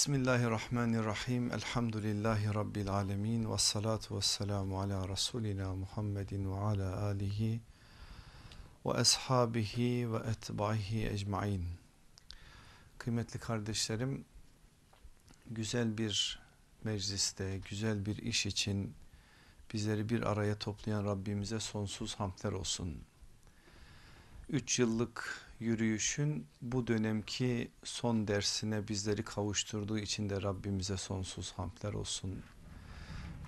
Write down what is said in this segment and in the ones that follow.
Bismillahirrahmanirrahim. Elhamdülillahi Rabbil alemin. Ve salatu ve selamu ala Resulina Muhammedin ve ala alihi ve ashabihi ve etbaihi ecmain. Kıymetli kardeşlerim, güzel bir mecliste, güzel bir iş için bizleri bir araya toplayan Rabbimize sonsuz hamdler olsun. Üç yıllık yürüyüşün bu dönemki son dersine bizleri kavuşturduğu için de Rabbimize sonsuz hamdler olsun.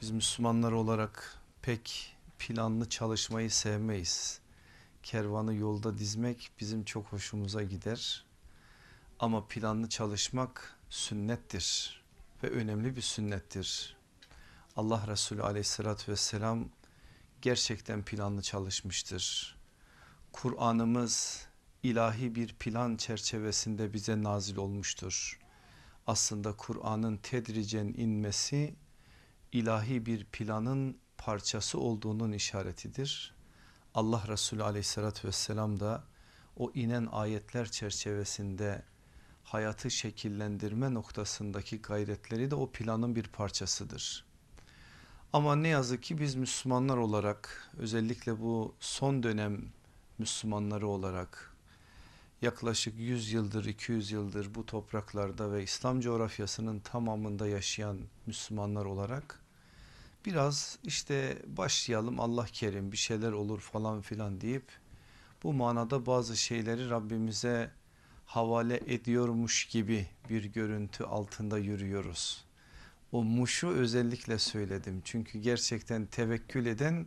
Biz Müslümanlar olarak pek planlı çalışmayı sevmeyiz. Kervanı yolda dizmek bizim çok hoşumuza gider. Ama planlı çalışmak sünnettir ve önemli bir sünnettir. Allah Resulü aleyhissalatü vesselam gerçekten planlı çalışmıştır. Kur'an'ımız ilahi bir plan çerçevesinde bize nazil olmuştur. Aslında Kur'an'ın tedricen inmesi ilahi bir planın parçası olduğunun işaretidir. Allah Resulü aleyhissalatü vesselam da o inen ayetler çerçevesinde hayatı şekillendirme noktasındaki gayretleri de o planın bir parçasıdır. Ama ne yazık ki biz Müslümanlar olarak özellikle bu son dönem Müslümanları olarak yaklaşık 100 yıldır 200 yıldır bu topraklarda ve İslam coğrafyasının tamamında yaşayan Müslümanlar olarak biraz işte başlayalım Allah kerim bir şeyler olur falan filan deyip bu manada bazı şeyleri Rabbimize havale ediyormuş gibi bir görüntü altında yürüyoruz. O muşu özellikle söyledim çünkü gerçekten tevekkül eden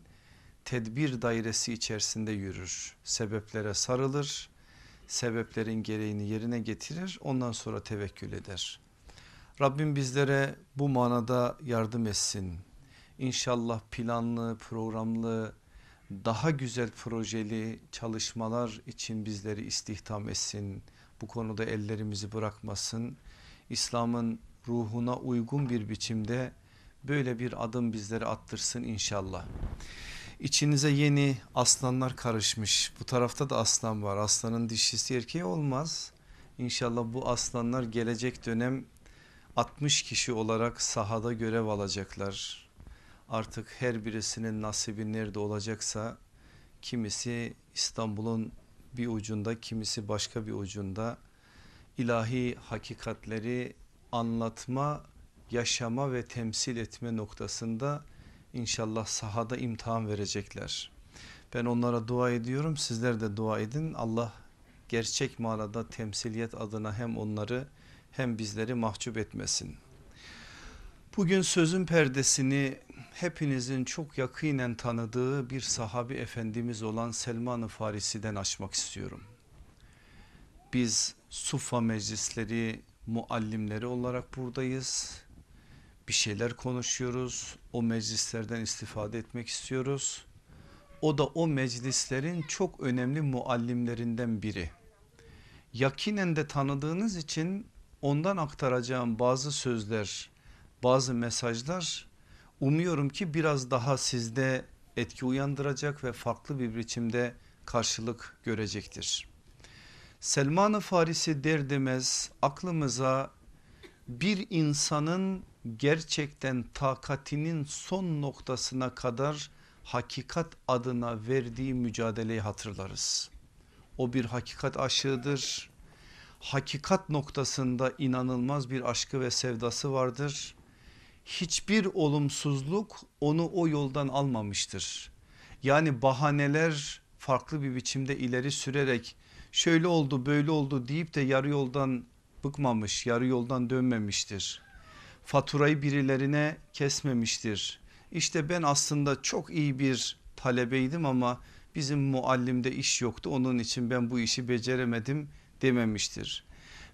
tedbir dairesi içerisinde yürür. Sebeplere sarılır sebeplerin gereğini yerine getirir ondan sonra tevekkül eder. Rabbim bizlere bu manada yardım etsin. İnşallah planlı, programlı, daha güzel projeli çalışmalar için bizleri istihdam etsin. Bu konuda ellerimizi bırakmasın. İslam'ın ruhuna uygun bir biçimde böyle bir adım bizlere attırsın inşallah. İçinize yeni aslanlar karışmış. Bu tarafta da aslan var. Aslanın dişisi erkeği olmaz. İnşallah bu aslanlar gelecek dönem 60 kişi olarak sahada görev alacaklar. Artık her birisinin nasibi nerede olacaksa kimisi İstanbul'un bir ucunda kimisi başka bir ucunda ilahi hakikatleri anlatma, yaşama ve temsil etme noktasında İnşallah sahada imtihan verecekler. Ben onlara dua ediyorum sizler de dua edin. Allah gerçek manada temsiliyet adına hem onları hem bizleri mahcup etmesin. Bugün sözün perdesini hepinizin çok yakinen tanıdığı bir sahabi efendimiz olan Selman-ı Farisi'den açmak istiyorum. Biz Sufa meclisleri muallimleri olarak buradayız bir şeyler konuşuyoruz. O meclislerden istifade etmek istiyoruz. O da o meclislerin çok önemli muallimlerinden biri. Yakinen de tanıdığınız için ondan aktaracağım bazı sözler, bazı mesajlar umuyorum ki biraz daha sizde etki uyandıracak ve farklı bir biçimde karşılık görecektir. Selman-ı Farisi der demez aklımıza bir insanın gerçekten takatinin son noktasına kadar hakikat adına verdiği mücadeleyi hatırlarız. O bir hakikat aşığıdır. Hakikat noktasında inanılmaz bir aşkı ve sevdası vardır. Hiçbir olumsuzluk onu o yoldan almamıştır. Yani bahaneler farklı bir biçimde ileri sürerek şöyle oldu böyle oldu deyip de yarı yoldan bıkmamış yarı yoldan dönmemiştir faturayı birilerine kesmemiştir. İşte ben aslında çok iyi bir talebeydim ama bizim muallimde iş yoktu onun için ben bu işi beceremedim dememiştir.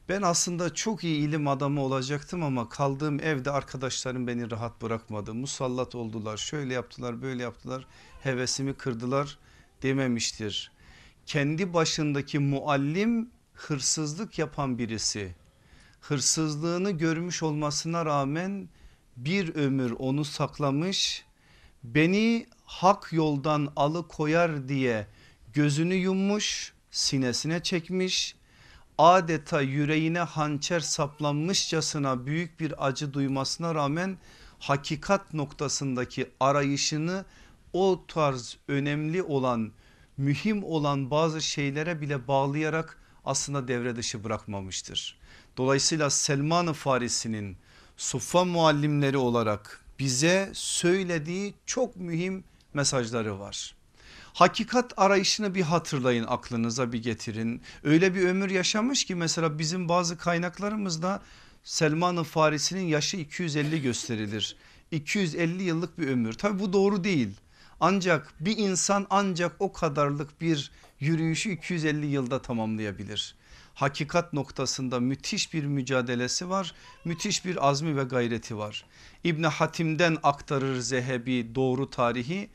Ben aslında çok iyi ilim adamı olacaktım ama kaldığım evde arkadaşlarım beni rahat bırakmadı. Musallat oldular şöyle yaptılar böyle yaptılar hevesimi kırdılar dememiştir. Kendi başındaki muallim hırsızlık yapan birisi hırsızlığını görmüş olmasına rağmen bir ömür onu saklamış beni hak yoldan alıkoyar diye gözünü yummuş sinesine çekmiş adeta yüreğine hançer saplanmışçasına büyük bir acı duymasına rağmen hakikat noktasındaki arayışını o tarz önemli olan mühim olan bazı şeylere bile bağlayarak aslında devre dışı bırakmamıştır. Dolayısıyla Selman-ı Farisi'nin Suffa muallimleri olarak bize söylediği çok mühim mesajları var. Hakikat arayışını bir hatırlayın aklınıza bir getirin. Öyle bir ömür yaşamış ki mesela bizim bazı kaynaklarımızda Selman-ı Farisi'nin yaşı 250 gösterilir. 250 yıllık bir ömür. Tabi bu doğru değil. Ancak bir insan ancak o kadarlık bir yürüyüşü 250 yılda tamamlayabilir. Hakikat noktasında müthiş bir mücadelesi var. Müthiş bir azmi ve gayreti var. İbni Hatim'den aktarır Zehebi doğru tarihi.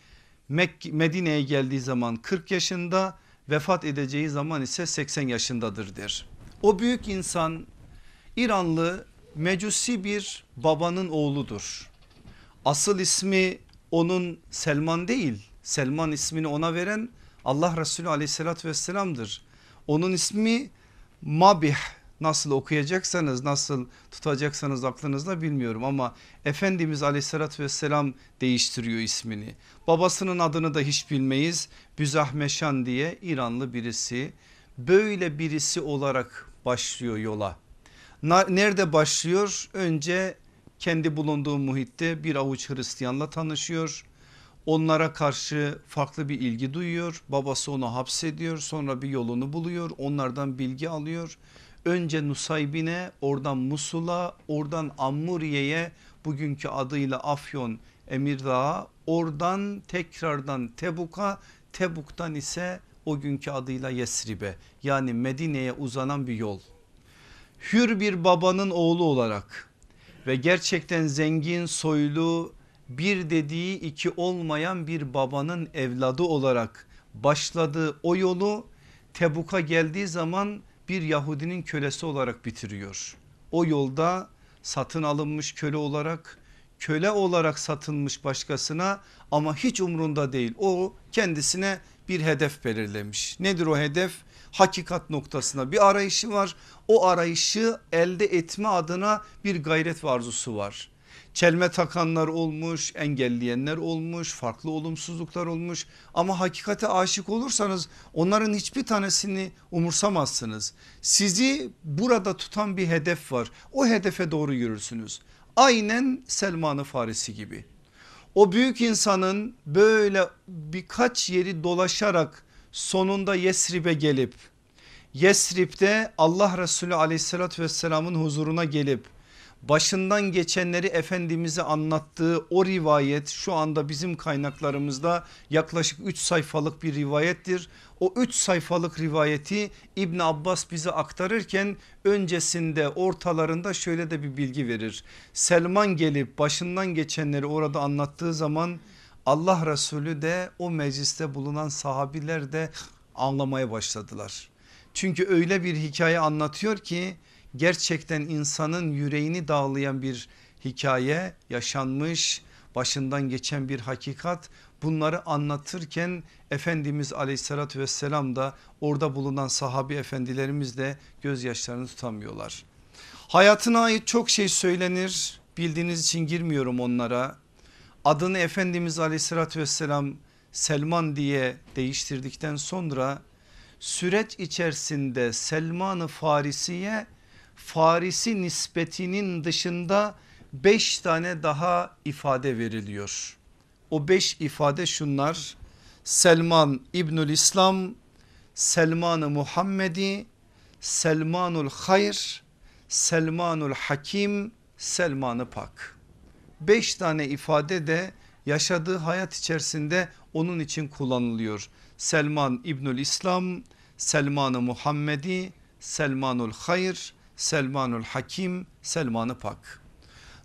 Medine'ye geldiği zaman 40 yaşında vefat edeceği zaman ise 80 yaşındadır der. O büyük insan İranlı mecusi bir babanın oğludur. Asıl ismi onun Selman değil. Selman ismini ona veren Allah Resulü aleyhissalatü vesselam'dır. Onun ismi Mabih nasıl okuyacaksanız nasıl tutacaksanız aklınızda bilmiyorum ama Efendimiz aleyhissalatü vesselam değiştiriyor ismini. Babasının adını da hiç bilmeyiz. Büzahmeşan diye İranlı birisi böyle birisi olarak başlıyor yola. Nerede başlıyor? Önce kendi bulunduğu muhitte bir avuç Hristiyanla tanışıyor. Onlara karşı farklı bir ilgi duyuyor. Babası onu hapsediyor sonra bir yolunu buluyor. Onlardan bilgi alıyor. Önce Nusaybin'e oradan Musul'a oradan Ammuriye'ye bugünkü adıyla Afyon Emirdağ'a oradan tekrardan Tebuk'a Tebuk'tan ise o günkü adıyla Yesrib'e yani Medine'ye uzanan bir yol. Hür bir babanın oğlu olarak ve gerçekten zengin soylu bir dediği iki olmayan bir babanın evladı olarak başladığı o yolu Tebuk'a geldiği zaman bir Yahudinin kölesi olarak bitiriyor. O yolda satın alınmış köle olarak köle olarak satılmış başkasına ama hiç umrunda değil. O kendisine bir hedef belirlemiş. Nedir o hedef? Hakikat noktasına bir arayışı var. O arayışı elde etme adına bir gayret ve arzusu var. Çelme takanlar olmuş, engelleyenler olmuş, farklı olumsuzluklar olmuş ama hakikate aşık olursanız onların hiçbir tanesini umursamazsınız. Sizi burada tutan bir hedef var. O hedefe doğru yürürsünüz. Aynen Selman-ı Farisi gibi. O büyük insanın böyle birkaç yeri dolaşarak sonunda Yesrib'e gelip Yesrib'de Allah Resulü aleyhissalatü vesselamın huzuruna gelip başından geçenleri Efendimiz'e anlattığı o rivayet şu anda bizim kaynaklarımızda yaklaşık 3 sayfalık bir rivayettir. O 3 sayfalık rivayeti İbn Abbas bize aktarırken öncesinde ortalarında şöyle de bir bilgi verir. Selman gelip başından geçenleri orada anlattığı zaman Allah Resulü de o mecliste bulunan sahabiler de anlamaya başladılar. Çünkü öyle bir hikaye anlatıyor ki gerçekten insanın yüreğini dağlayan bir hikaye yaşanmış başından geçen bir hakikat bunları anlatırken Efendimiz aleyhissalatü vesselam da orada bulunan sahabi efendilerimiz de gözyaşlarını tutamıyorlar. Hayatına ait çok şey söylenir bildiğiniz için girmiyorum onlara. Adını Efendimiz aleyhissalatü vesselam Selman diye değiştirdikten sonra süreç içerisinde Selman-ı Farisi'ye Farisi nispetinin dışında beş tane daha ifade veriliyor. O beş ifade şunlar Selman İbnül İslam, Selman-ı Muhammedi, Selmanul Hayr, Selmanul Hakim, Selmanı Pak. Beş tane ifade de yaşadığı hayat içerisinde onun için kullanılıyor. Selman İbnül İslam, Selman-ı Muhammedi, Selmanul Hayr, Selmanul Hakim, Selmanı Pak.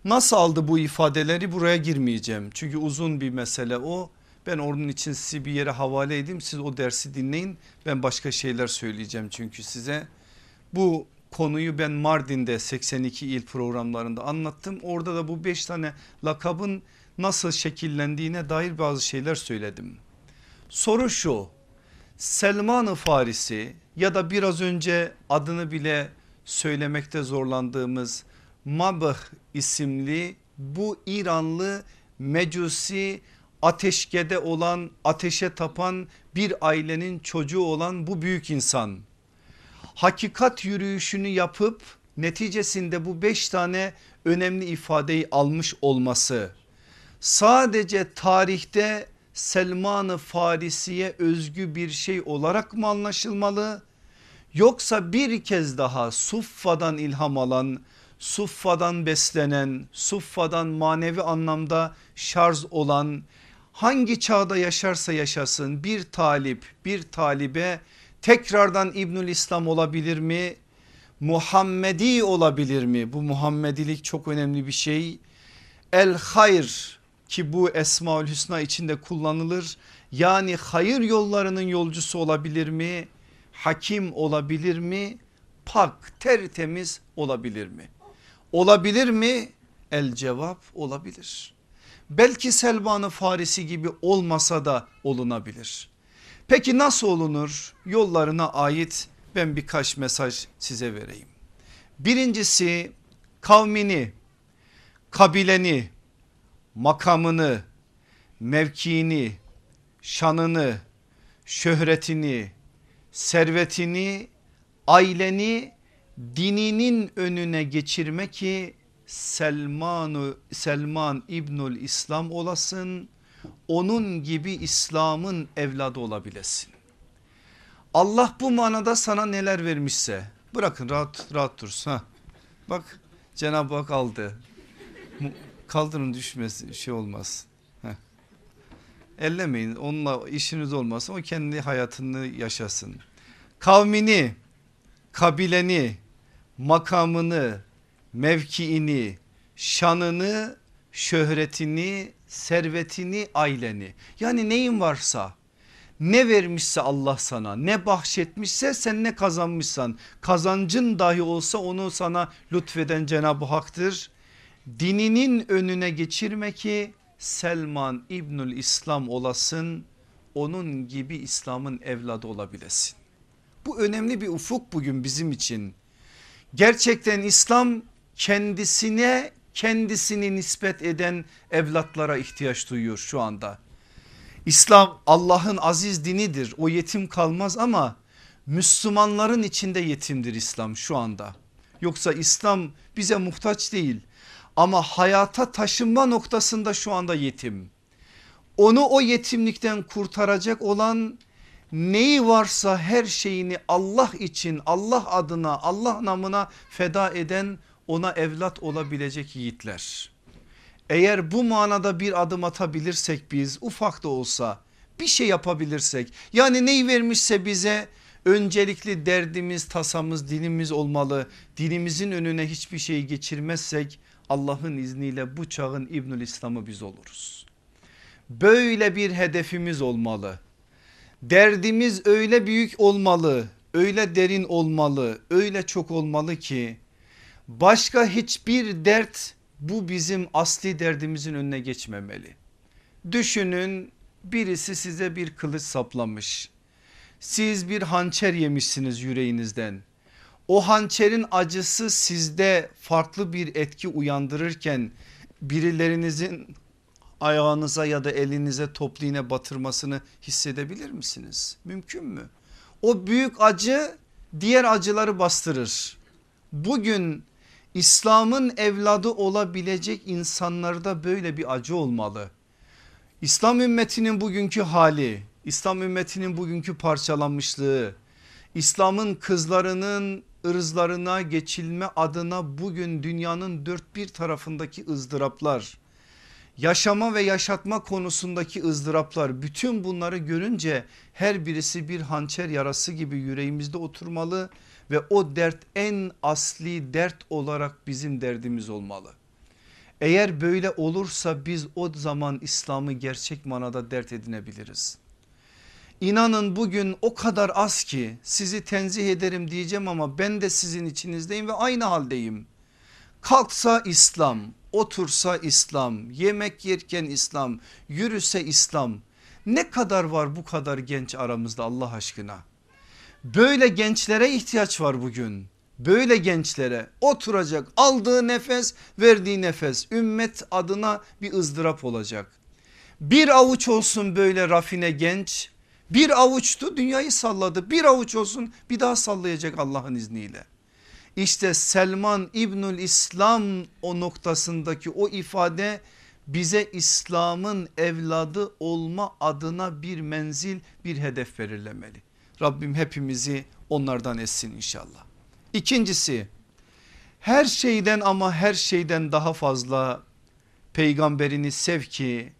Nasıl aldı bu ifadeleri buraya girmeyeceğim. Çünkü uzun bir mesele o. Ben onun için sizi bir yere havale edeyim. Siz o dersi dinleyin. Ben başka şeyler söyleyeceğim çünkü size. Bu konuyu ben Mardin'de 82 il programlarında anlattım. Orada da bu 5 tane lakabın nasıl şekillendiğine dair bazı şeyler söyledim. Soru şu Selman-ı Farisi ya da biraz önce adını bile söylemekte zorlandığımız Mabh isimli bu İranlı mecusi ateşkede olan ateşe tapan bir ailenin çocuğu olan bu büyük insan hakikat yürüyüşünü yapıp neticesinde bu beş tane önemli ifadeyi almış olması sadece tarihte Selman-ı Farisi'ye özgü bir şey olarak mı anlaşılmalı? Yoksa bir kez daha Suffa'dan ilham alan, Suffa'dan beslenen, Suffa'dan manevi anlamda şarj olan hangi çağda yaşarsa yaşasın bir talip bir talibe tekrardan İbnül İslam olabilir mi? Muhammedi olabilir mi? Bu Muhammedilik çok önemli bir şey. El hayr ki bu Esmaül Hüsna içinde kullanılır. Yani hayır yollarının yolcusu olabilir mi? Hakim olabilir mi? Pak tertemiz olabilir mi? Olabilir mi? El cevap olabilir. Belki Selman-ı Farisi gibi olmasa da olunabilir. Peki nasıl olunur? Yollarına ait ben birkaç mesaj size vereyim. Birincisi kavmini, kabileni, makamını, mevkiini, şanını, şöhretini, servetini, aileni dininin önüne geçirme ki Selman, Selman İbnül İslam olasın onun gibi İslam'ın evladı olabilesin. Allah bu manada sana neler vermişse bırakın rahat rahat dursun. Ha. Bak Cenab-ı Hak aldı. Kaldırın düşmesi şey olmaz. Ellemeyin onunla işiniz olmasın o kendi hayatını yaşasın. Kavmini, kabileni, makamını, mevkiini, şanını, şöhretini, servetini, aileni yani neyin varsa ne vermişse Allah sana ne bahşetmişse sen ne kazanmışsan kazancın dahi olsa onu sana lütfeden Cenab-ı Hak'tır. Dininin önüne geçirme ki Selman İbnül İslam olasın onun gibi İslam'ın evladı olabilesin. Bu önemli bir ufuk bugün bizim için. Gerçekten İslam kendisine kendisini nispet eden evlatlara ihtiyaç duyuyor şu anda. İslam Allah'ın aziz dinidir o yetim kalmaz ama Müslümanların içinde yetimdir İslam şu anda. Yoksa İslam bize muhtaç değil ama hayata taşınma noktasında şu anda yetim. Onu o yetimlikten kurtaracak olan neyi varsa her şeyini Allah için Allah adına Allah namına feda eden ona evlat olabilecek yiğitler. Eğer bu manada bir adım atabilirsek biz ufak da olsa bir şey yapabilirsek yani neyi vermişse bize öncelikli derdimiz tasamız dinimiz olmalı. Dinimizin önüne hiçbir şey geçirmezsek Allah'ın izniyle bu çağın İbnül İslam'ı biz oluruz. Böyle bir hedefimiz olmalı. Derdimiz öyle büyük olmalı, öyle derin olmalı, öyle çok olmalı ki başka hiçbir dert bu bizim asli derdimizin önüne geçmemeli. Düşünün birisi size bir kılıç saplamış. Siz bir hançer yemişsiniz yüreğinizden. O hançerin acısı sizde farklı bir etki uyandırırken birilerinizin ayağınıza ya da elinize toplu batırmasını hissedebilir misiniz? Mümkün mü? O büyük acı diğer acıları bastırır. Bugün İslam'ın evladı olabilecek insanlarda böyle bir acı olmalı. İslam ümmetinin bugünkü hali, İslam ümmetinin bugünkü parçalanmışlığı, İslam'ın kızlarının ırzlarına geçilme adına bugün dünyanın dört bir tarafındaki ızdıraplar, yaşama ve yaşatma konusundaki ızdıraplar bütün bunları görünce her birisi bir hançer yarası gibi yüreğimizde oturmalı ve o dert en asli dert olarak bizim derdimiz olmalı. Eğer böyle olursa biz o zaman İslam'ı gerçek manada dert edinebiliriz. İnanın bugün o kadar az ki sizi tenzih ederim diyeceğim ama ben de sizin içinizdeyim ve aynı haldeyim. Kalksa İslam, otursa İslam, yemek yerken İslam, yürüse İslam. Ne kadar var bu kadar genç aramızda Allah aşkına? Böyle gençlere ihtiyaç var bugün. Böyle gençlere oturacak aldığı nefes verdiği nefes ümmet adına bir ızdırap olacak. Bir avuç olsun böyle rafine genç bir avuçtu dünyayı salladı bir avuç olsun bir daha sallayacak Allah'ın izniyle. İşte Selman İbnül İslam o noktasındaki o ifade bize İslam'ın evladı olma adına bir menzil bir hedef belirlemeli. Rabbim hepimizi onlardan etsin inşallah. İkincisi her şeyden ama her şeyden daha fazla peygamberini sev ki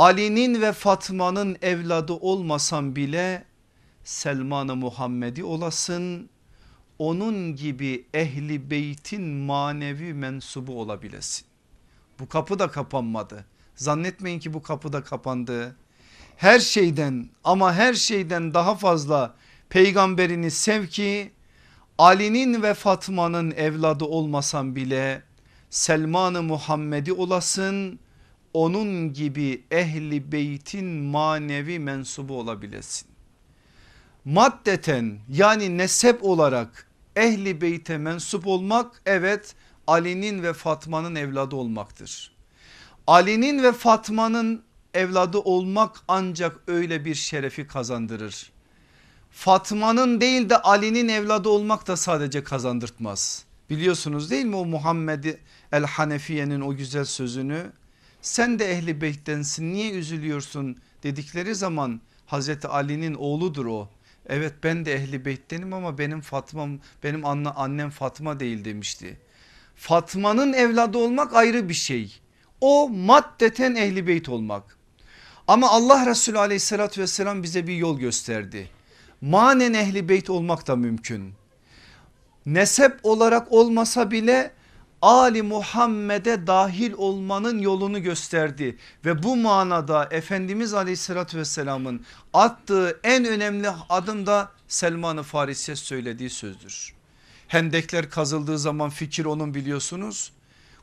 Ali'nin ve Fatma'nın evladı olmasan bile Selman-ı Muhammedi olasın onun gibi ehli beytin manevi mensubu olabilesin. Bu kapı da kapanmadı. Zannetmeyin ki bu kapı da kapandı. Her şeyden ama her şeyden daha fazla peygamberini sev ki Ali'nin ve Fatma'nın evladı olmasan bile Selman-ı Muhammedi olasın onun gibi ehli beytin manevi mensubu olabilesin. Maddeten yani nesep olarak ehli beyte mensup olmak evet Ali'nin ve Fatma'nın evladı olmaktır. Ali'nin ve Fatma'nın evladı olmak ancak öyle bir şerefi kazandırır. Fatma'nın değil de Ali'nin evladı olmak da sadece kazandırtmaz. Biliyorsunuz değil mi o Muhammed el Hanefiye'nin o güzel sözünü sen de ehli beyttensin niye üzülüyorsun dedikleri zaman Hazreti Ali'nin oğludur o. Evet ben de ehli beyttenim ama benim Fatma'm benim anne, annem Fatma değil demişti. Fatma'nın evladı olmak ayrı bir şey. O maddeten ehli beyt olmak. Ama Allah Resulü aleyhissalatü vesselam bize bir yol gösterdi. Manen ehli beyt olmak da mümkün. Nesep olarak olmasa bile Ali Muhammed'e dahil olmanın yolunu gösterdi ve bu manada Efendimiz aleyhissalatü vesselamın attığı en önemli adım da Selman-ı Faris'e söylediği sözdür. Hendekler kazıldığı zaman fikir onun biliyorsunuz.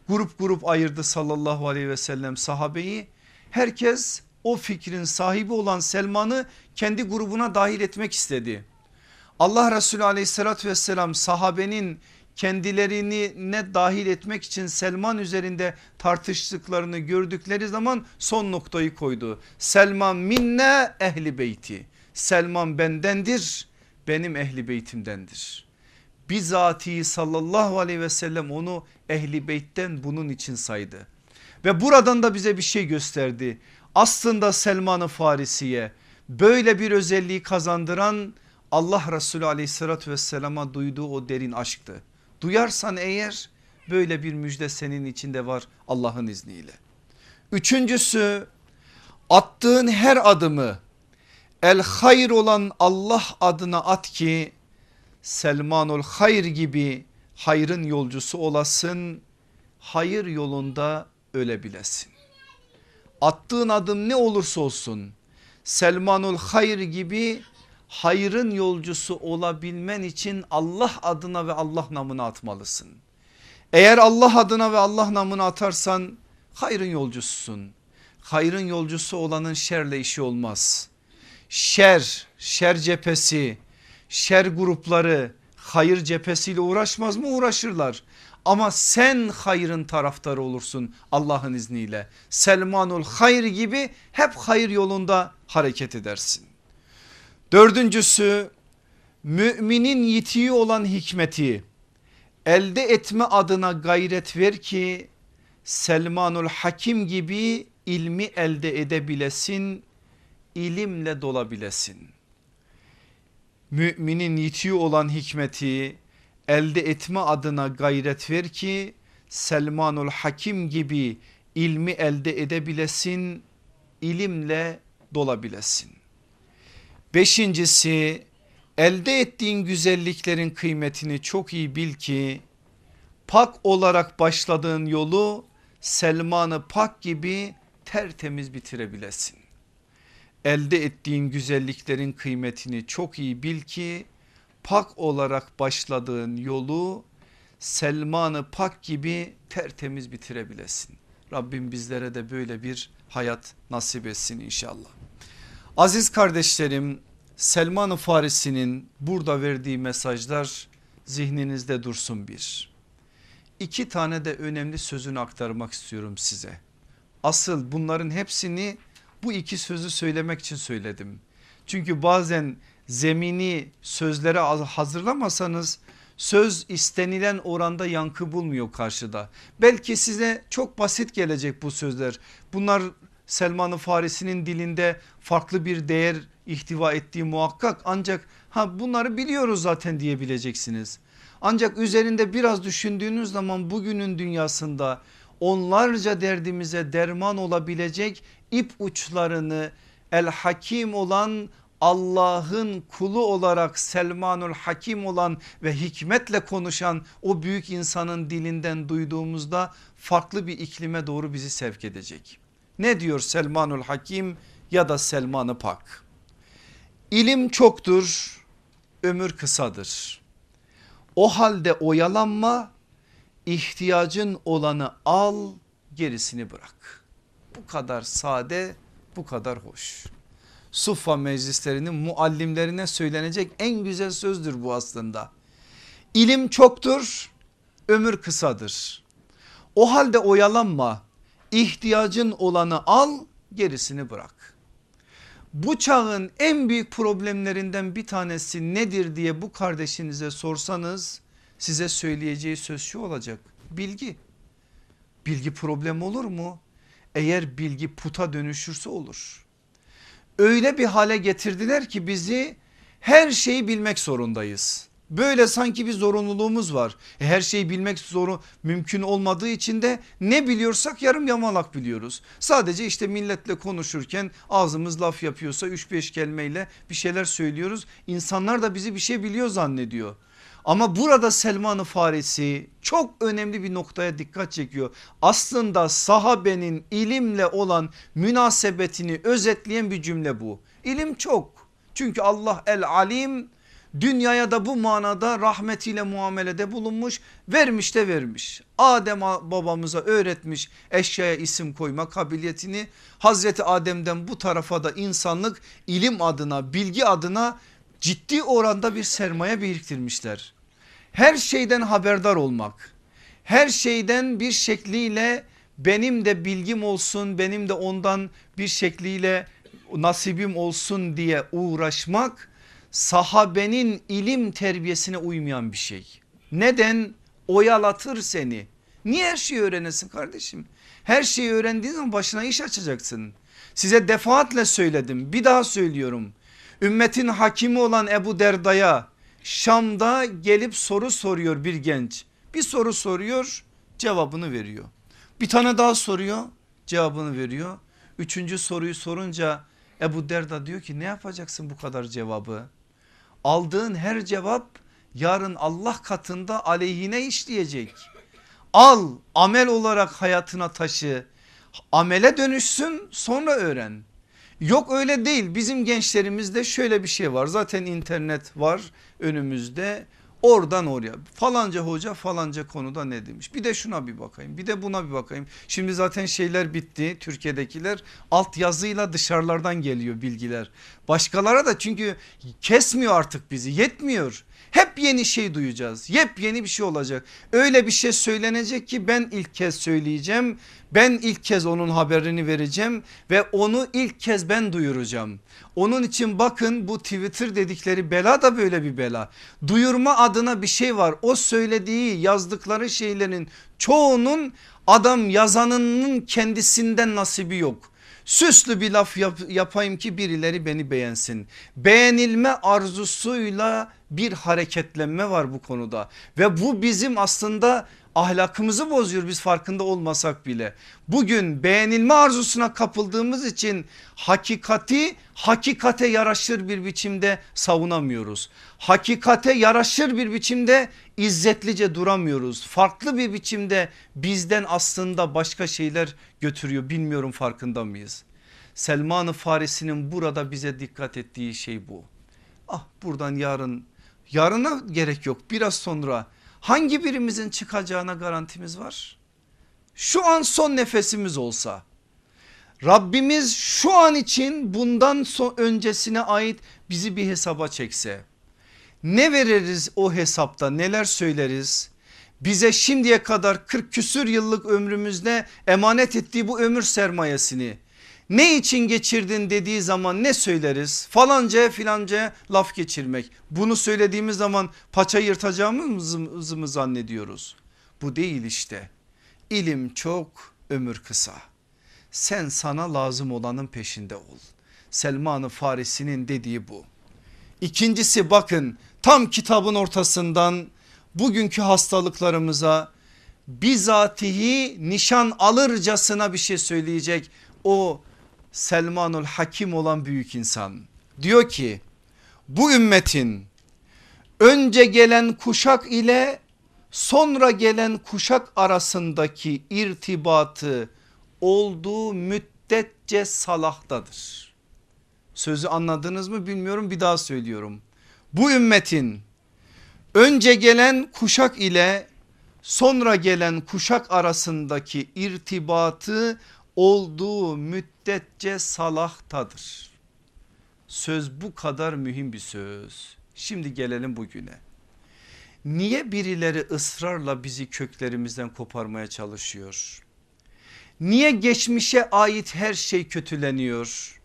Grup grup ayırdı sallallahu aleyhi ve sellem sahabeyi. Herkes o fikrin sahibi olan Selman'ı kendi grubuna dahil etmek istedi. Allah Resulü aleyhissalatü vesselam sahabenin kendilerini ne dahil etmek için Selman üzerinde tartıştıklarını gördükleri zaman son noktayı koydu. Selman minne ehli beyti. Selman bendendir benim ehli beytimdendir. Bizatihi sallallahu aleyhi ve sellem onu ehli beytten bunun için saydı. Ve buradan da bize bir şey gösterdi. Aslında Selman-ı Farisi'ye böyle bir özelliği kazandıran Allah Resulü aleyhissalatü vesselama duyduğu o derin aşktı. Duyarsan eğer böyle bir müjde senin içinde var Allah'ın izniyle. Üçüncüsü attığın her adımı el hayır olan Allah adına at ki Selmanul hayır gibi hayrın yolcusu olasın hayır yolunda ölebilesin. Attığın adım ne olursa olsun Selmanul hayır gibi hayrın yolcusu olabilmen için Allah adına ve Allah namına atmalısın. Eğer Allah adına ve Allah namına atarsan hayrın yolcususun. Hayrın yolcusu olanın şerle işi olmaz. Şer, şer cephesi, şer grupları hayır cephesiyle uğraşmaz mı? Uğraşırlar. Ama sen hayrın taraftarı olursun Allah'ın izniyle. Selmanul hayr gibi hep hayır yolunda hareket edersin. Dördüncüsü müminin yitiği olan hikmeti elde etme adına gayret ver ki Selmanul Hakim gibi ilmi elde edebilesin, ilimle dolabilesin. Müminin yitiği olan hikmeti elde etme adına gayret ver ki Selmanul Hakim gibi ilmi elde edebilesin, ilimle dolabilesin. Beşincisi elde ettiğin güzelliklerin kıymetini çok iyi bil ki pak olarak başladığın yolu Selman'ı pak gibi tertemiz bitirebilesin. Elde ettiğin güzelliklerin kıymetini çok iyi bil ki pak olarak başladığın yolu Selman'ı pak gibi tertemiz bitirebilesin. Rabbim bizlere de böyle bir hayat nasip etsin inşallah. Aziz kardeşlerim Selman-ı Farisi'nin burada verdiği mesajlar zihninizde dursun bir. İki tane de önemli sözünü aktarmak istiyorum size. Asıl bunların hepsini bu iki sözü söylemek için söyledim. Çünkü bazen zemini sözlere hazırlamasanız söz istenilen oranda yankı bulmuyor karşıda. Belki size çok basit gelecek bu sözler. Bunlar Selman-ı Farisi'nin dilinde farklı bir değer ihtiva ettiği muhakkak ancak ha bunları biliyoruz zaten diyebileceksiniz. Ancak üzerinde biraz düşündüğünüz zaman bugünün dünyasında onlarca derdimize derman olabilecek ip uçlarını el hakim olan Allah'ın kulu olarak Selmanul Hakim olan ve hikmetle konuşan o büyük insanın dilinden duyduğumuzda farklı bir iklime doğru bizi sevk edecek. Ne diyor Selmanul Hakim ya da Selman-ı Pak? İlim çoktur, ömür kısadır. O halde oyalanma, ihtiyacın olanı al, gerisini bırak. Bu kadar sade, bu kadar hoş. Suffa meclislerinin muallimlerine söylenecek en güzel sözdür bu aslında. İlim çoktur, ömür kısadır. O halde oyalanma, ihtiyacın olanı al, gerisini bırak. Bu çağın en büyük problemlerinden bir tanesi nedir diye bu kardeşinize sorsanız size söyleyeceği söz şu olacak. Bilgi. Bilgi problem olur mu? Eğer bilgi puta dönüşürse olur. Öyle bir hale getirdiler ki bizi her şeyi bilmek zorundayız. Böyle sanki bir zorunluluğumuz var. E her şeyi bilmek zoru mümkün olmadığı için de ne biliyorsak yarım yamalak biliyoruz. Sadece işte milletle konuşurken ağzımız laf yapıyorsa 3-5 kelimeyle bir şeyler söylüyoruz. İnsanlar da bizi bir şey biliyor zannediyor. Ama burada Selman-ı Farisi çok önemli bir noktaya dikkat çekiyor. Aslında sahabenin ilimle olan münasebetini özetleyen bir cümle bu. İlim çok. Çünkü Allah el alim Dünyaya da bu manada rahmetiyle muamelede bulunmuş vermiş de vermiş. Adem babamıza öğretmiş eşyaya isim koyma kabiliyetini. Hazreti Adem'den bu tarafa da insanlık ilim adına bilgi adına ciddi oranda bir sermaye biriktirmişler. Her şeyden haberdar olmak her şeyden bir şekliyle benim de bilgim olsun benim de ondan bir şekliyle nasibim olsun diye uğraşmak sahabenin ilim terbiyesine uymayan bir şey. Neden? Oyalatır seni. Niye her şeyi öğrenesin kardeşim? Her şeyi öğrendiğin zaman başına iş açacaksın. Size defaatle söyledim bir daha söylüyorum. Ümmetin hakimi olan Ebu Derda'ya Şam'da gelip soru soruyor bir genç. Bir soru soruyor cevabını veriyor. Bir tane daha soruyor cevabını veriyor. Üçüncü soruyu sorunca Ebu Derda diyor ki ne yapacaksın bu kadar cevabı? Aldığın her cevap yarın Allah katında aleyhine işleyecek. Al amel olarak hayatına taşı amele dönüşsün sonra öğren. Yok öyle değil bizim gençlerimizde şöyle bir şey var zaten internet var önümüzde Oradan oraya falanca hoca falanca konuda ne demiş bir de şuna bir bakayım bir de buna bir bakayım. Şimdi zaten şeyler bitti Türkiye'dekiler alt yazıyla dışarılardan geliyor bilgiler. Başkalara da çünkü kesmiyor artık bizi yetmiyor. Hep yeni şey duyacağız. Yepyeni bir şey olacak. Öyle bir şey söylenecek ki ben ilk kez söyleyeceğim. Ben ilk kez onun haberini vereceğim ve onu ilk kez ben duyuracağım. Onun için bakın bu Twitter dedikleri bela da böyle bir bela. Duyurma adına bir şey var. O söylediği yazdıkları şeylerin çoğunun adam yazanının kendisinden nasibi yok süslü bir laf yap, yapayım ki birileri beni beğensin. Beğenilme arzusuyla bir hareketlenme var bu konuda ve bu bizim aslında ahlakımızı bozuyor biz farkında olmasak bile. Bugün beğenilme arzusuna kapıldığımız için hakikati hakikate yaraşır bir biçimde savunamıyoruz. Hakikate yaraşır bir biçimde izzetlice duramıyoruz. Farklı bir biçimde bizden aslında başka şeyler götürüyor bilmiyorum farkında mıyız? Selman-ı Farisi'nin burada bize dikkat ettiği şey bu. Ah buradan yarın yarına gerek yok biraz sonra hangi birimizin çıkacağına garantimiz var? Şu an son nefesimiz olsa Rabbimiz şu an için bundan son öncesine ait bizi bir hesaba çekse ne veririz o hesapta neler söyleriz? Bize şimdiye kadar 40 küsür yıllık ömrümüzde emanet ettiği bu ömür sermayesini ne için geçirdin dediği zaman ne söyleriz? Falanca filanca laf geçirmek. Bunu söylediğimiz zaman paça yırtacağımızı mı zannediyoruz? Bu değil işte. İlim çok ömür kısa. Sen sana lazım olanın peşinde ol. Selman-ı Farisi'nin dediği bu. İkincisi bakın tam kitabın ortasından bugünkü hastalıklarımıza bizatihi nişan alırcasına bir şey söyleyecek o Selmanul Hakim olan büyük insan. Diyor ki bu ümmetin önce gelen kuşak ile sonra gelen kuşak arasındaki irtibatı olduğu müddetçe salahtadır. Sözü anladınız mı bilmiyorum bir daha söylüyorum. Bu ümmetin önce gelen kuşak ile sonra gelen kuşak arasındaki irtibatı olduğu müddetçe salahtadır. Söz bu kadar mühim bir söz. Şimdi gelelim bugüne. Niye birileri ısrarla bizi köklerimizden koparmaya çalışıyor? Niye geçmişe ait her şey kötüleniyor?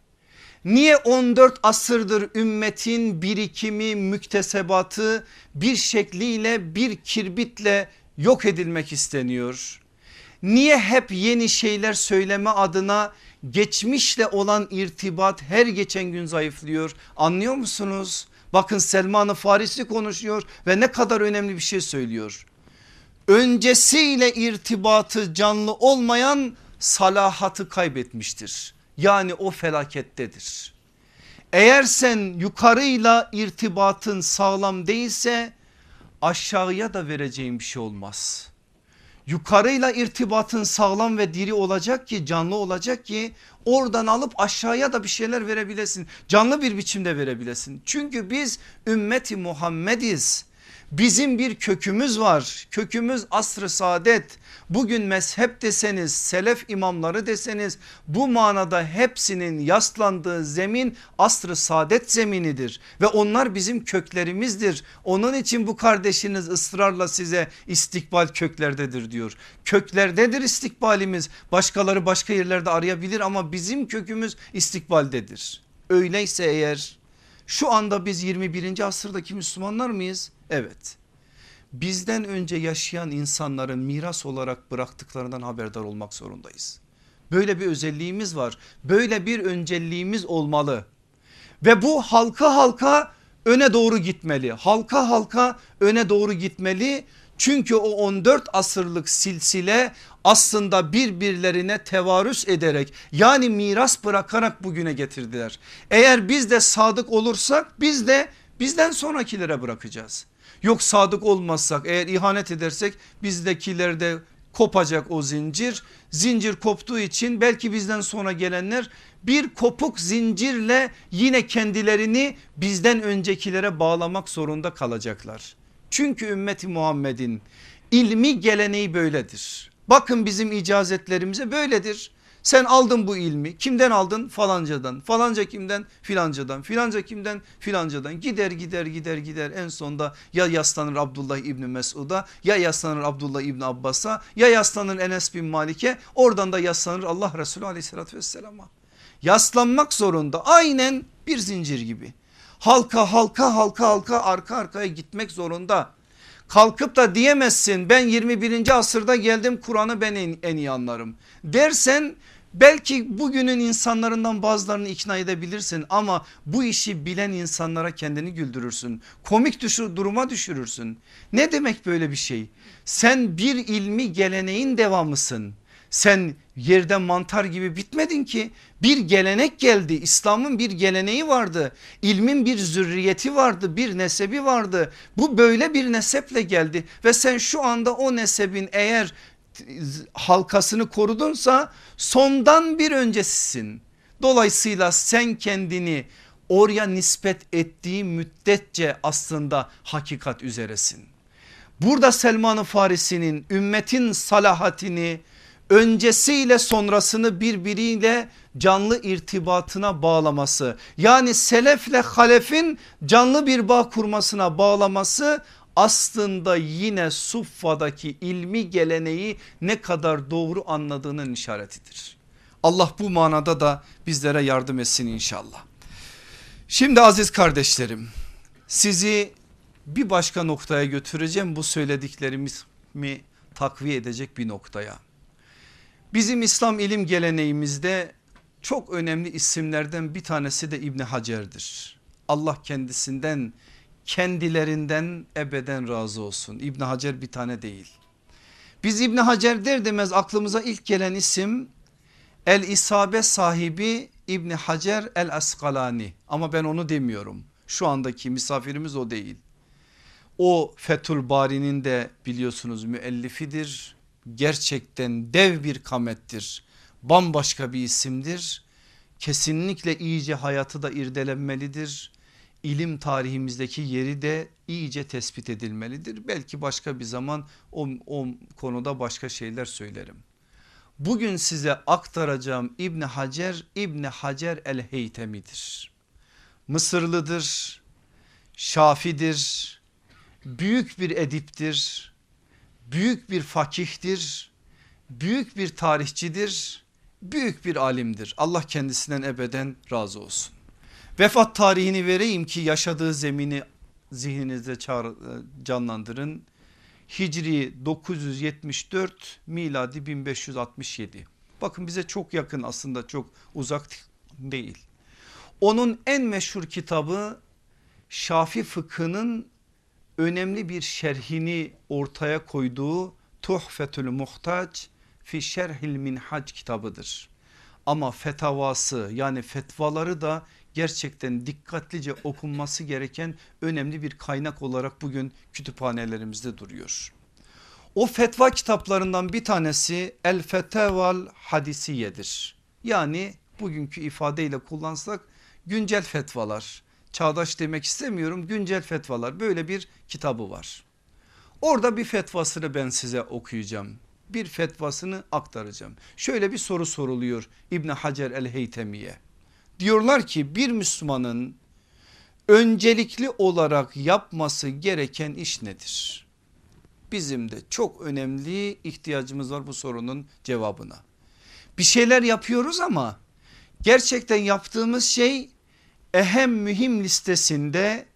Niye 14 asırdır ümmetin birikimi müktesebatı bir şekliyle bir kirbitle yok edilmek isteniyor? Niye hep yeni şeyler söyleme adına geçmişle olan irtibat her geçen gün zayıflıyor anlıyor musunuz? Bakın Selman-ı Farisi konuşuyor ve ne kadar önemli bir şey söylüyor. Öncesiyle irtibatı canlı olmayan salahatı kaybetmiştir. Yani o felakettedir. Eğer sen yukarıyla irtibatın sağlam değilse aşağıya da vereceğin bir şey olmaz yukarıyla irtibatın sağlam ve diri olacak ki canlı olacak ki oradan alıp aşağıya da bir şeyler verebilesin. Canlı bir biçimde verebilesin. Çünkü biz ümmeti Muhammediz. Bizim bir kökümüz var. Kökümüz asr-ı saadet. Bugün mezhep deseniz, selef imamları deseniz bu manada hepsinin yaslandığı zemin asr-ı saadet zeminidir. Ve onlar bizim köklerimizdir. Onun için bu kardeşiniz ısrarla size istikbal köklerdedir diyor. Köklerdedir istikbalimiz. Başkaları başka yerlerde arayabilir ama bizim kökümüz istikbaldedir. Öyleyse eğer şu anda biz 21. asırdaki Müslümanlar mıyız? Evet. Bizden önce yaşayan insanların miras olarak bıraktıklarından haberdar olmak zorundayız. Böyle bir özelliğimiz var. Böyle bir önceliğimiz olmalı. Ve bu halka halka öne doğru gitmeli. Halka halka öne doğru gitmeli. Çünkü o 14 asırlık silsile aslında birbirlerine tevarüs ederek yani miras bırakarak bugüne getirdiler. Eğer biz de sadık olursak biz de bizden sonrakilere bırakacağız. Yok sadık olmazsak eğer ihanet edersek bizdekilerde kopacak o zincir. Zincir koptuğu için belki bizden sonra gelenler bir kopuk zincirle yine kendilerini bizden öncekilere bağlamak zorunda kalacaklar. Çünkü ümmeti Muhammed'in ilmi geleneği böyledir. Bakın bizim icazetlerimize böyledir. Sen aldın bu ilmi kimden aldın? Falancadan. Falanca kimden? Filancadan. Filanca kimden? Filancadan. Gider gider gider gider. En sonda ya yaslanır Abdullah İbni Mesud'a ya yaslanır Abdullah İbni Abbas'a ya yaslanır Enes bin Malik'e oradan da yaslanır Allah Resulü aleyhissalatü vesselama. Yaslanmak zorunda aynen bir zincir gibi. Halka halka halka halka arka arkaya gitmek zorunda. Kalkıp da diyemezsin ben 21. asırda geldim Kur'an'ı ben en, en iyi anlarım. dersen Belki bugünün insanlarından bazılarını ikna edebilirsin ama bu işi bilen insanlara kendini güldürürsün. Komik düşür, duruma düşürürsün. Ne demek böyle bir şey? Sen bir ilmi geleneğin devamısın. Sen yerden mantar gibi bitmedin ki bir gelenek geldi İslam'ın bir geleneği vardı ilmin bir zürriyeti vardı bir nesebi vardı bu böyle bir neseple geldi ve sen şu anda o nesebin eğer halkasını korudunsa sondan bir öncesisin. Dolayısıyla sen kendini oraya nispet ettiği müddetçe aslında hakikat üzeresin. Burada Selman-ı Farisi'nin ümmetin salahatini öncesiyle sonrasını birbiriyle canlı irtibatına bağlaması yani selefle halefin canlı bir bağ kurmasına bağlaması aslında yine Suffa'daki ilmi geleneği ne kadar doğru anladığının işaretidir. Allah bu manada da bizlere yardım etsin inşallah. Şimdi aziz kardeşlerim sizi bir başka noktaya götüreceğim bu söylediklerimi takviye edecek bir noktaya. Bizim İslam ilim geleneğimizde çok önemli isimlerden bir tanesi de İbni Hacer'dir. Allah kendisinden kendilerinden ebeden razı olsun. İbni Hacer bir tane değil. Biz İbni Hacer der demez aklımıza ilk gelen isim El İsabe sahibi İbni Hacer El Askalani ama ben onu demiyorum. Şu andaki misafirimiz o değil. O Fethül Bari'nin de biliyorsunuz müellifidir. Gerçekten dev bir kamettir. Bambaşka bir isimdir. Kesinlikle iyice hayatı da irdelenmelidir. İlim tarihimizdeki yeri de iyice tespit edilmelidir. Belki başka bir zaman o, o konuda başka şeyler söylerim. Bugün size aktaracağım İbni Hacer İbni Hacer el Heytemi'dir. Mısırlıdır, Şafidir, büyük bir ediptir, büyük bir fakihtir, büyük bir tarihçidir, büyük bir alimdir. Allah kendisinden ebeden razı olsun. Vefat tarihini vereyim ki yaşadığı zemini zihninizde canlandırın. Hicri 974 miladi 1567. Bakın bize çok yakın aslında çok uzak değil. Onun en meşhur kitabı Şafi fıkhının önemli bir şerhini ortaya koyduğu Tuhfetül Muhtaç fi Şerhil Minhac kitabıdır. Ama fetavası yani fetvaları da gerçekten dikkatlice okunması gereken önemli bir kaynak olarak bugün kütüphanelerimizde duruyor. O fetva kitaplarından bir tanesi El Feteval Hadisiye'dir. Yani bugünkü ifadeyle kullansak güncel fetvalar. Çağdaş demek istemiyorum güncel fetvalar böyle bir kitabı var. Orada bir fetvasını ben size okuyacağım. Bir fetvasını aktaracağım. Şöyle bir soru soruluyor İbn Hacer el Heytemiye. Diyorlar ki bir Müslümanın öncelikli olarak yapması gereken iş nedir? Bizim de çok önemli ihtiyacımız var bu sorunun cevabına. Bir şeyler yapıyoruz ama gerçekten yaptığımız şey ehem mühim listesinde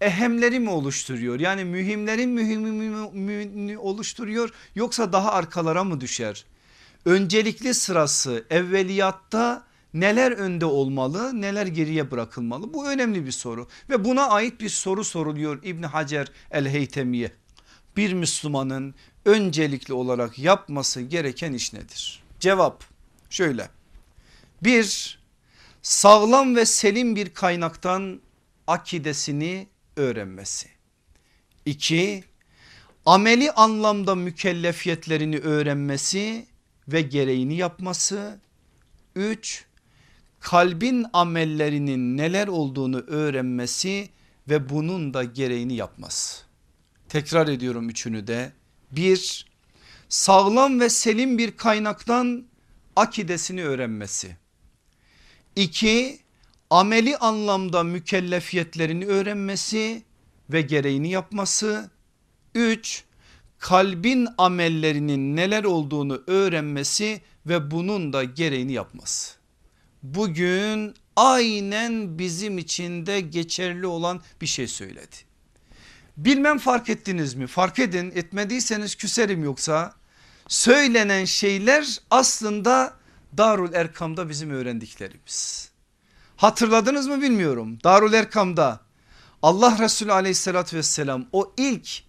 ehemleri mi oluşturuyor? Yani mühimlerin mühimini oluşturuyor yoksa daha arkalara mı düşer? Öncelikli sırası evveliyatta neler önde olmalı neler geriye bırakılmalı bu önemli bir soru ve buna ait bir soru soruluyor İbni Hacer el Heytemiye. Bir Müslümanın öncelikli olarak yapması gereken iş nedir? Cevap şöyle bir sağlam ve selim bir kaynaktan akidesini öğrenmesi. İki ameli anlamda mükellefiyetlerini öğrenmesi ve gereğini yapması. Üç kalbin amellerinin neler olduğunu öğrenmesi ve bunun da gereğini yapması. Tekrar ediyorum üçünü de. Bir sağlam ve selim bir kaynaktan akidesini öğrenmesi. İki ameli anlamda mükellefiyetlerini öğrenmesi ve gereğini yapması. Üç kalbin amellerinin neler olduğunu öğrenmesi ve bunun da gereğini yapması bugün aynen bizim için de geçerli olan bir şey söyledi. Bilmem fark ettiniz mi? Fark edin etmediyseniz küserim yoksa söylenen şeyler aslında Darul Erkam'da bizim öğrendiklerimiz. Hatırladınız mı bilmiyorum. Darul Erkam'da Allah Resulü aleyhissalatü vesselam o ilk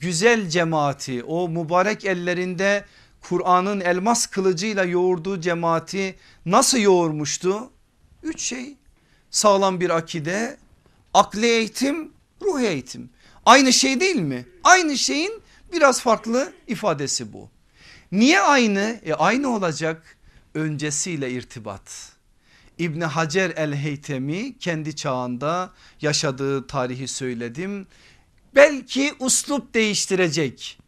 güzel cemaati o mübarek ellerinde Kur'an'ın elmas kılıcıyla yoğurduğu cemaati nasıl yoğurmuştu? Üç şey sağlam bir akide, akli eğitim, ruh eğitim. Aynı şey değil mi? Aynı şeyin biraz farklı ifadesi bu. Niye aynı? E aynı olacak öncesiyle irtibat. İbn Hacer el Heytemi kendi çağında yaşadığı tarihi söyledim. Belki uslup değiştirecek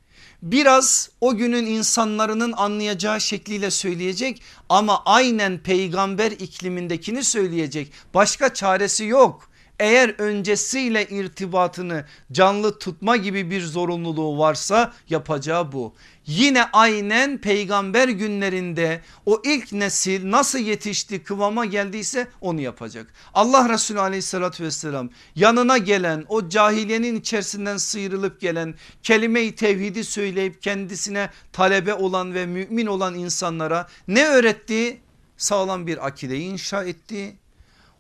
biraz o günün insanların anlayacağı şekliyle söyleyecek ama aynen peygamber iklimindekini söyleyecek. Başka çaresi yok. Eğer öncesiyle irtibatını canlı tutma gibi bir zorunluluğu varsa yapacağı bu. Yine aynen peygamber günlerinde o ilk nesil nasıl yetişti kıvama geldiyse onu yapacak. Allah Resulü aleyhissalatü vesselam yanına gelen o cahiliyenin içerisinden sıyrılıp gelen kelime-i tevhidi söyleyip kendisine talebe olan ve mümin olan insanlara ne öğretti? Sağlam bir akideyi inşa etti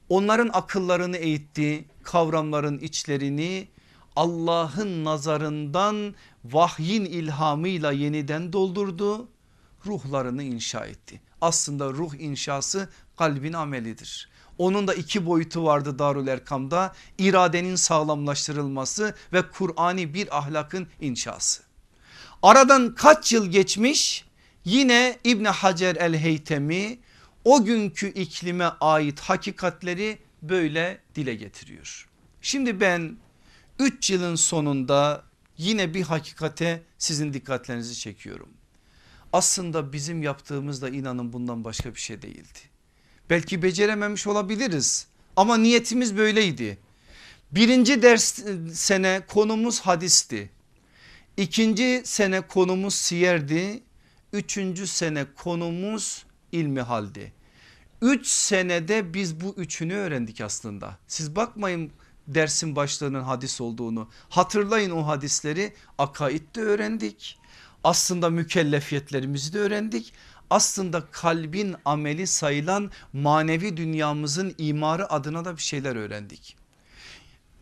onların akıllarını eğitti kavramların içlerini Allah'ın nazarından vahyin ilhamıyla yeniden doldurdu ruhlarını inşa etti. Aslında ruh inşası kalbin amelidir. Onun da iki boyutu vardı Darül Erkam'da iradenin sağlamlaştırılması ve Kur'ani bir ahlakın inşası. Aradan kaç yıl geçmiş yine İbn Hacer el Heytemi o günkü iklime ait hakikatleri böyle dile getiriyor. Şimdi ben 3 yılın sonunda yine bir hakikate sizin dikkatlerinizi çekiyorum. Aslında bizim yaptığımız da inanın bundan başka bir şey değildi. Belki becerememiş olabiliriz ama niyetimiz böyleydi. Birinci ders sene konumuz hadisti. İkinci sene konumuz siyerdi. Üçüncü sene konumuz ilmi haldi. 3 senede biz bu üçünü öğrendik aslında. Siz bakmayın dersin başlığının hadis olduğunu. Hatırlayın o hadisleri akaidde öğrendik. Aslında mükellefiyetlerimizi de öğrendik. Aslında kalbin ameli sayılan manevi dünyamızın imarı adına da bir şeyler öğrendik.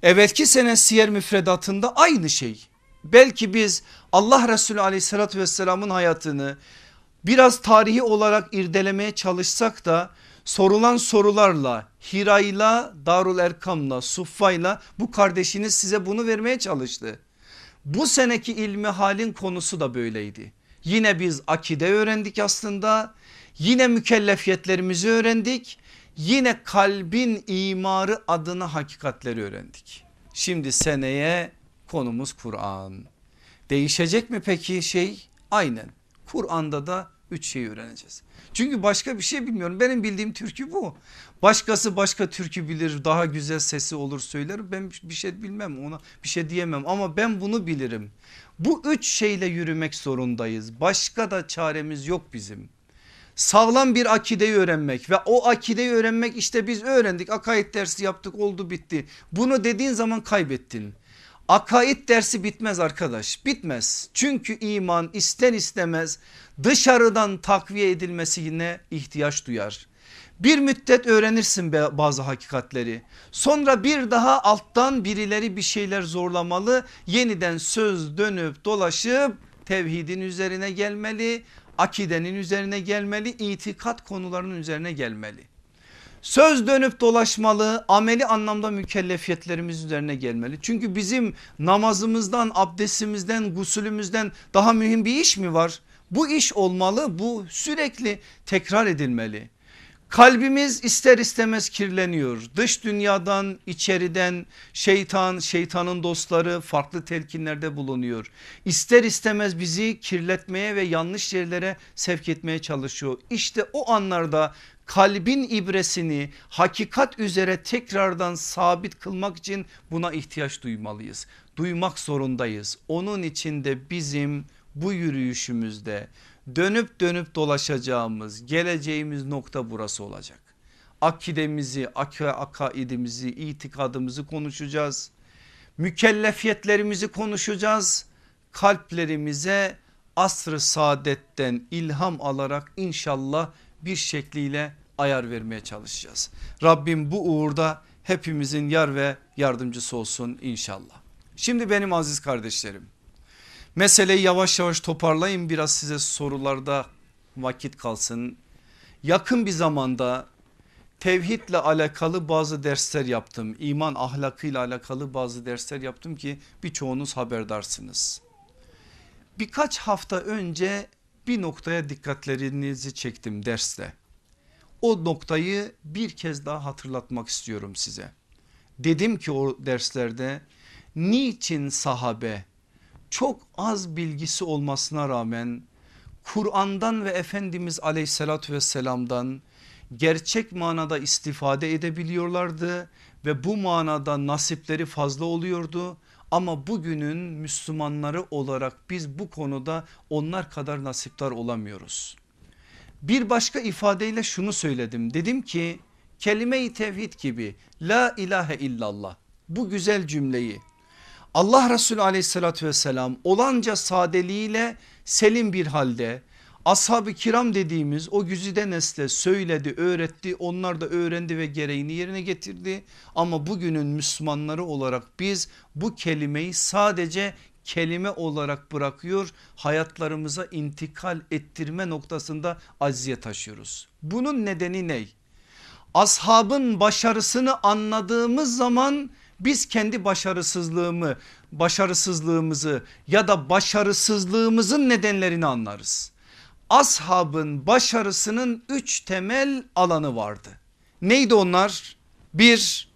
Evvelki sene siyer müfredatında aynı şey. Belki biz Allah Resulü aleyhissalatü vesselamın hayatını biraz tarihi olarak irdelemeye çalışsak da sorulan sorularla Hira'yla Darul Erkam'la Suffa'yla bu kardeşiniz size bunu vermeye çalıştı. Bu seneki ilmi halin konusu da böyleydi. Yine biz akide öğrendik aslında yine mükellefiyetlerimizi öğrendik yine kalbin imarı adına hakikatleri öğrendik. Şimdi seneye konumuz Kur'an. Değişecek mi peki şey? Aynen Kur'an'da da üç şeyi öğreneceğiz. Çünkü başka bir şey bilmiyorum. Benim bildiğim türkü bu. Başkası başka türkü bilir daha güzel sesi olur söyler. Ben bir şey bilmem ona bir şey diyemem ama ben bunu bilirim. Bu üç şeyle yürümek zorundayız. Başka da çaremiz yok bizim. Sağlam bir akideyi öğrenmek ve o akideyi öğrenmek işte biz öğrendik akaid dersi yaptık oldu bitti. Bunu dediğin zaman kaybettin. Akaid dersi bitmez arkadaş bitmez. Çünkü iman ister istemez dışarıdan takviye edilmesi yine ihtiyaç duyar. Bir müddet öğrenirsin bazı hakikatleri. Sonra bir daha alttan birileri bir şeyler zorlamalı. Yeniden söz dönüp dolaşıp tevhidin üzerine gelmeli. Akidenin üzerine gelmeli. itikat konularının üzerine gelmeli. Söz dönüp dolaşmalı ameli anlamda mükellefiyetlerimiz üzerine gelmeli. Çünkü bizim namazımızdan abdestimizden gusülümüzden daha mühim bir iş mi var? Bu iş olmalı bu sürekli tekrar edilmeli. Kalbimiz ister istemez kirleniyor. Dış dünyadan, içeriden şeytan, şeytanın dostları farklı telkinlerde bulunuyor. İster istemez bizi kirletmeye ve yanlış yerlere sevk etmeye çalışıyor. İşte o anlarda kalbin ibresini hakikat üzere tekrardan sabit kılmak için buna ihtiyaç duymalıyız. Duymak zorundayız. Onun için de bizim bu yürüyüşümüzde dönüp dönüp dolaşacağımız geleceğimiz nokta burası olacak. Akidemizi, ak akaidimizi, itikadımızı konuşacağız. Mükellefiyetlerimizi konuşacağız. Kalplerimize asrı saadetten ilham alarak inşallah bir şekliyle ayar vermeye çalışacağız. Rabbim bu uğurda hepimizin yar ve yardımcısı olsun inşallah. Şimdi benim aziz kardeşlerim meseleyi yavaş yavaş toparlayın biraz size sorularda vakit kalsın. Yakın bir zamanda tevhidle alakalı bazı dersler yaptım. İman ahlakıyla alakalı bazı dersler yaptım ki birçoğunuz haberdarsınız. Birkaç hafta önce bir noktaya dikkatlerinizi çektim derste. O noktayı bir kez daha hatırlatmak istiyorum size. Dedim ki o derslerde niçin sahabe çok az bilgisi olmasına rağmen Kur'an'dan ve Efendimiz aleyhissalatü vesselam'dan gerçek manada istifade edebiliyorlardı ve bu manada nasipleri fazla oluyordu. Ama bugünün Müslümanları olarak biz bu konuda onlar kadar nasiptar olamıyoruz. Bir başka ifadeyle şunu söyledim. Dedim ki kelime-i tevhid gibi la ilahe illallah bu güzel cümleyi Allah Resulü aleyhissalatü vesselam olanca sadeliğiyle selim bir halde ashab-ı kiram dediğimiz o güzide nesle söyledi öğretti onlar da öğrendi ve gereğini yerine getirdi. Ama bugünün Müslümanları olarak biz bu kelimeyi sadece kelime olarak bırakıyor hayatlarımıza intikal ettirme noktasında aciziye taşıyoruz. Bunun nedeni ne? Ashabın başarısını anladığımız zaman biz kendi başarısızlığımı, başarısızlığımızı ya da başarısızlığımızın nedenlerini anlarız. Ashabın başarısının üç temel alanı vardı. Neydi onlar? Bir,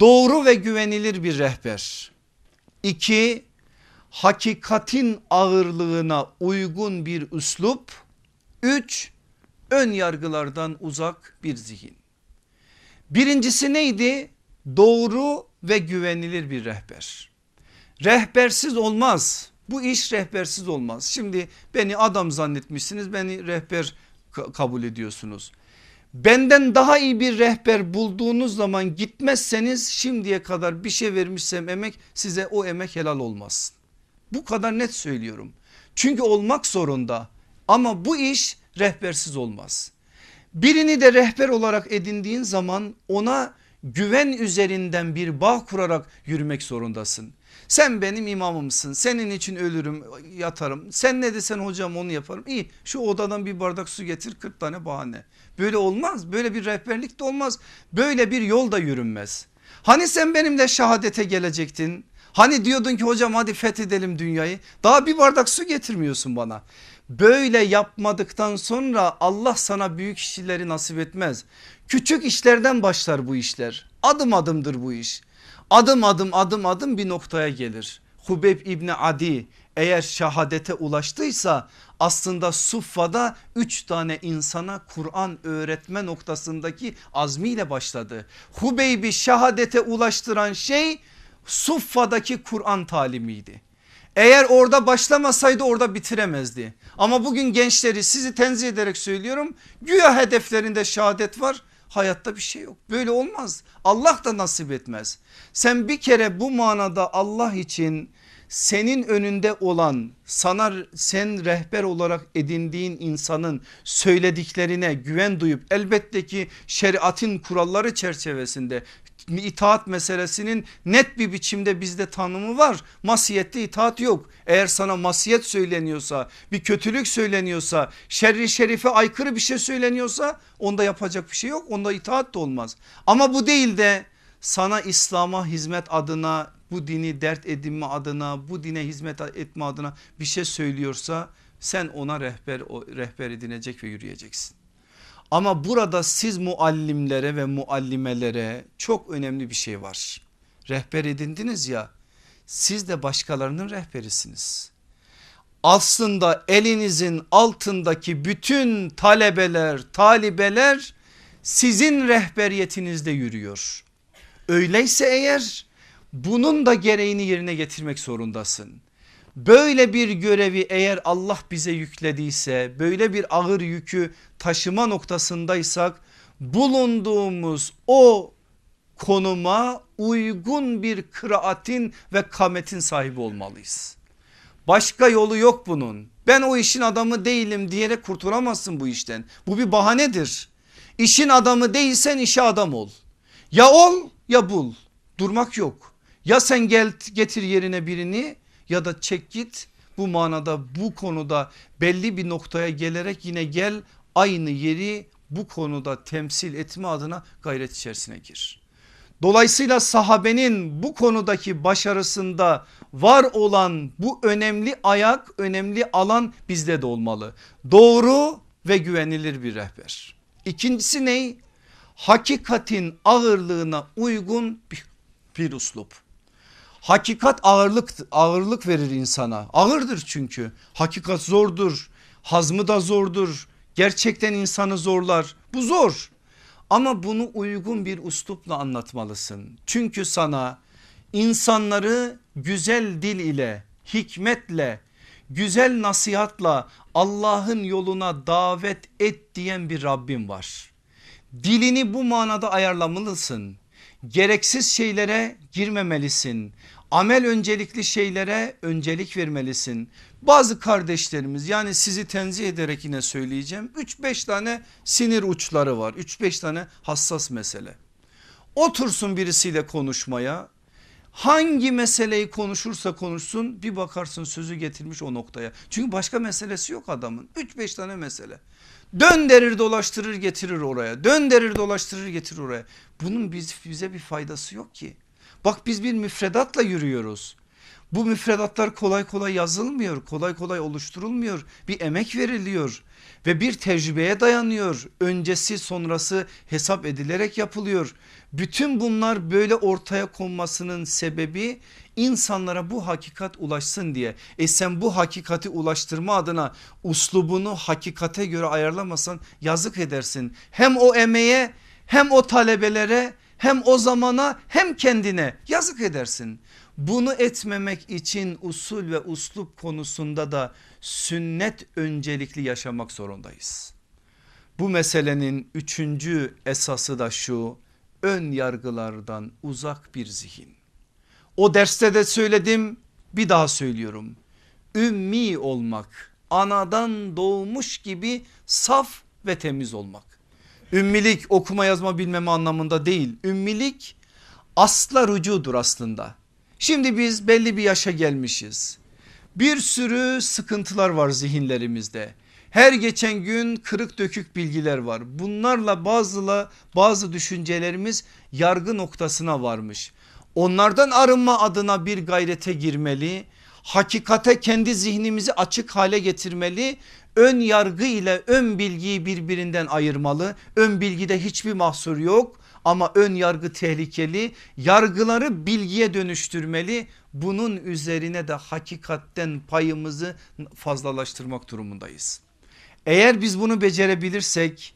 doğru ve güvenilir bir rehber. İki, hakikatin ağırlığına uygun bir üslup. Üç, ön yargılardan uzak bir zihin. Birincisi neydi? Doğru ve güvenilir bir rehber. Rehbersiz olmaz. Bu iş rehbersiz olmaz. Şimdi beni adam zannetmişsiniz beni rehber kabul ediyorsunuz. Benden daha iyi bir rehber bulduğunuz zaman gitmezseniz şimdiye kadar bir şey vermişsem emek size o emek helal olmaz. Bu kadar net söylüyorum. Çünkü olmak zorunda ama bu iş rehbersiz olmaz. Birini de rehber olarak edindiğin zaman ona güven üzerinden bir bağ kurarak yürümek zorundasın. Sen benim imamımsın senin için ölürüm yatarım sen ne desen hocam onu yaparım İyi şu odadan bir bardak su getir 40 tane bahane böyle olmaz böyle bir rehberlik de olmaz böyle bir yol da yürünmez. Hani sen benimle şehadete gelecektin hani diyordun ki hocam hadi fethedelim dünyayı daha bir bardak su getirmiyorsun bana. Böyle yapmadıktan sonra Allah sana büyük işleri nasip etmez. Küçük işlerden başlar bu işler. Adım adımdır bu iş. Adım adım adım adım bir noktaya gelir. Hubeyb İbni Adi eğer şehadete ulaştıysa aslında Suffa'da üç tane insana Kur'an öğretme noktasındaki azmiyle başladı. Hubeyb'i şehadete ulaştıran şey Suffa'daki Kur'an talimiydi. Eğer orada başlamasaydı orada bitiremezdi. Ama bugün gençleri sizi tenzih ederek söylüyorum. Güya hedeflerinde şehadet var. Hayatta bir şey yok. Böyle olmaz. Allah da nasip etmez. Sen bir kere bu manada Allah için senin önünde olan sana sen rehber olarak edindiğin insanın söylediklerine güven duyup elbette ki şeriatın kuralları çerçevesinde itaat meselesinin net bir biçimde bizde tanımı var. Masiyette itaat yok. Eğer sana masiyet söyleniyorsa bir kötülük söyleniyorsa şerri şerife aykırı bir şey söyleniyorsa onda yapacak bir şey yok. Onda itaat da olmaz. Ama bu değil de sana İslam'a hizmet adına bu dini dert edinme adına bu dine hizmet etme adına bir şey söylüyorsa sen ona rehber, rehber edinecek ve yürüyeceksin. Ama burada siz muallimlere ve muallimelere çok önemli bir şey var. Rehber edindiniz ya siz de başkalarının rehberisiniz. Aslında elinizin altındaki bütün talebeler, talibeler sizin rehberiyetinizde yürüyor. Öyleyse eğer bunun da gereğini yerine getirmek zorundasın. Böyle bir görevi eğer Allah bize yüklediyse böyle bir ağır yükü taşıma noktasındaysak bulunduğumuz o konuma uygun bir kıraatin ve kametin sahibi olmalıyız. Başka yolu yok bunun. Ben o işin adamı değilim diyerek kurtulamazsın bu işten. Bu bir bahanedir. İşin adamı değilsen işe adam ol. Ya ol ya bul. Durmak yok. Ya sen gel getir yerine birini ya da çek git bu manada bu konuda belli bir noktaya gelerek yine gel aynı yeri bu konuda temsil etme adına gayret içerisine gir. Dolayısıyla sahabenin bu konudaki başarısında var olan bu önemli ayak önemli alan bizde de olmalı. Doğru ve güvenilir bir rehber. İkincisi ne? Hakikatin ağırlığına uygun bir, bir uslup Hakikat ağırlık ağırlık verir insana. Ağırdır çünkü. Hakikat zordur. Hazmı da zordur. Gerçekten insanı zorlar. Bu zor. Ama bunu uygun bir uslupla anlatmalısın. Çünkü sana insanları güzel dil ile, hikmetle, güzel nasihatla Allah'ın yoluna davet et diyen bir Rabbim var. Dilini bu manada ayarlamalısın. Gereksiz şeylere girmemelisin. Amel öncelikli şeylere öncelik vermelisin. Bazı kardeşlerimiz yani sizi tenzih ederek yine söyleyeceğim 3-5 tane sinir uçları var 3-5 tane hassas mesele. Otursun birisiyle konuşmaya hangi meseleyi konuşursa konuşsun bir bakarsın sözü getirmiş o noktaya. Çünkü başka meselesi yok adamın 3-5 tane mesele. Dönderir dolaştırır getirir oraya dönderir dolaştırır getirir oraya. Bunun biz, bize bir faydası yok ki. Bak biz bir müfredatla yürüyoruz. Bu müfredatlar kolay kolay yazılmıyor, kolay kolay oluşturulmuyor. Bir emek veriliyor ve bir tecrübeye dayanıyor. Öncesi sonrası hesap edilerek yapılıyor. Bütün bunlar böyle ortaya konmasının sebebi insanlara bu hakikat ulaşsın diye. E sen bu hakikati ulaştırma adına uslubunu hakikate göre ayarlamasan yazık edersin. Hem o emeğe hem o talebelere hem o zamana hem kendine yazık edersin. Bunu etmemek için usul ve uslup konusunda da sünnet öncelikli yaşamak zorundayız. Bu meselenin üçüncü esası da şu ön yargılardan uzak bir zihin. O derste de söyledim bir daha söylüyorum. Ümmi olmak anadan doğmuş gibi saf ve temiz olmak. Ümmilik okuma yazma bilmeme anlamında değil. Ümmilik asla rücudur aslında. Şimdi biz belli bir yaşa gelmişiz. Bir sürü sıkıntılar var zihinlerimizde. Her geçen gün kırık dökük bilgiler var. Bunlarla bazıla bazı düşüncelerimiz yargı noktasına varmış. Onlardan arınma adına bir gayrete girmeli. Hakikate kendi zihnimizi açık hale getirmeli. Ön yargı ile ön bilgiyi birbirinden ayırmalı. Ön bilgide hiçbir mahsur yok ama ön yargı tehlikeli. Yargıları bilgiye dönüştürmeli. Bunun üzerine de hakikatten payımızı fazlalaştırmak durumundayız. Eğer biz bunu becerebilirsek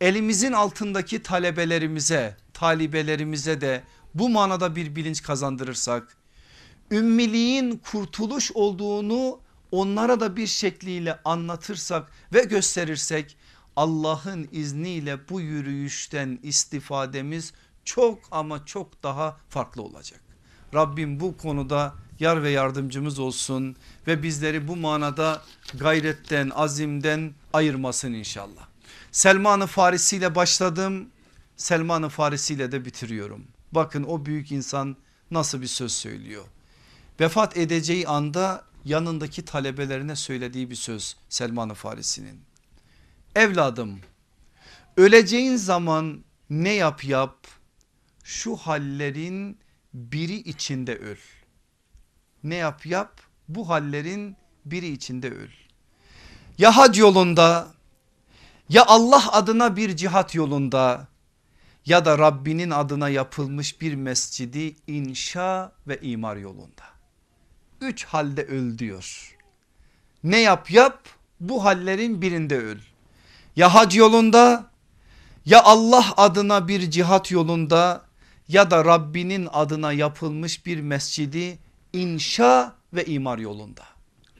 elimizin altındaki talebelerimize, talibelerimize de bu manada bir bilinç kazandırırsak, ümmiliğin kurtuluş olduğunu onlara da bir şekliyle anlatırsak ve gösterirsek Allah'ın izniyle bu yürüyüşten istifademiz çok ama çok daha farklı olacak. Rabbim bu konuda yar ve yardımcımız olsun ve bizleri bu manada gayretten azimden ayırmasın inşallah. Selman-ı Farisi ile başladım Selman-ı Farisi ile de bitiriyorum. Bakın o büyük insan nasıl bir söz söylüyor. Vefat edeceği anda yanındaki talebelerine söylediği bir söz Selman-ı Farisi'nin. Evladım öleceğin zaman ne yap yap şu hallerin biri içinde öl. Ne yap yap bu hallerin biri içinde öl. Ya hac yolunda ya Allah adına bir cihat yolunda ya da Rabbinin adına yapılmış bir mescidi inşa ve imar yolunda. Üç halde öl diyor. Ne yap yap bu hallerin birinde öl. Ya hac yolunda ya Allah adına bir cihat yolunda ya da Rabbinin adına yapılmış bir mescidi inşa ve imar yolunda.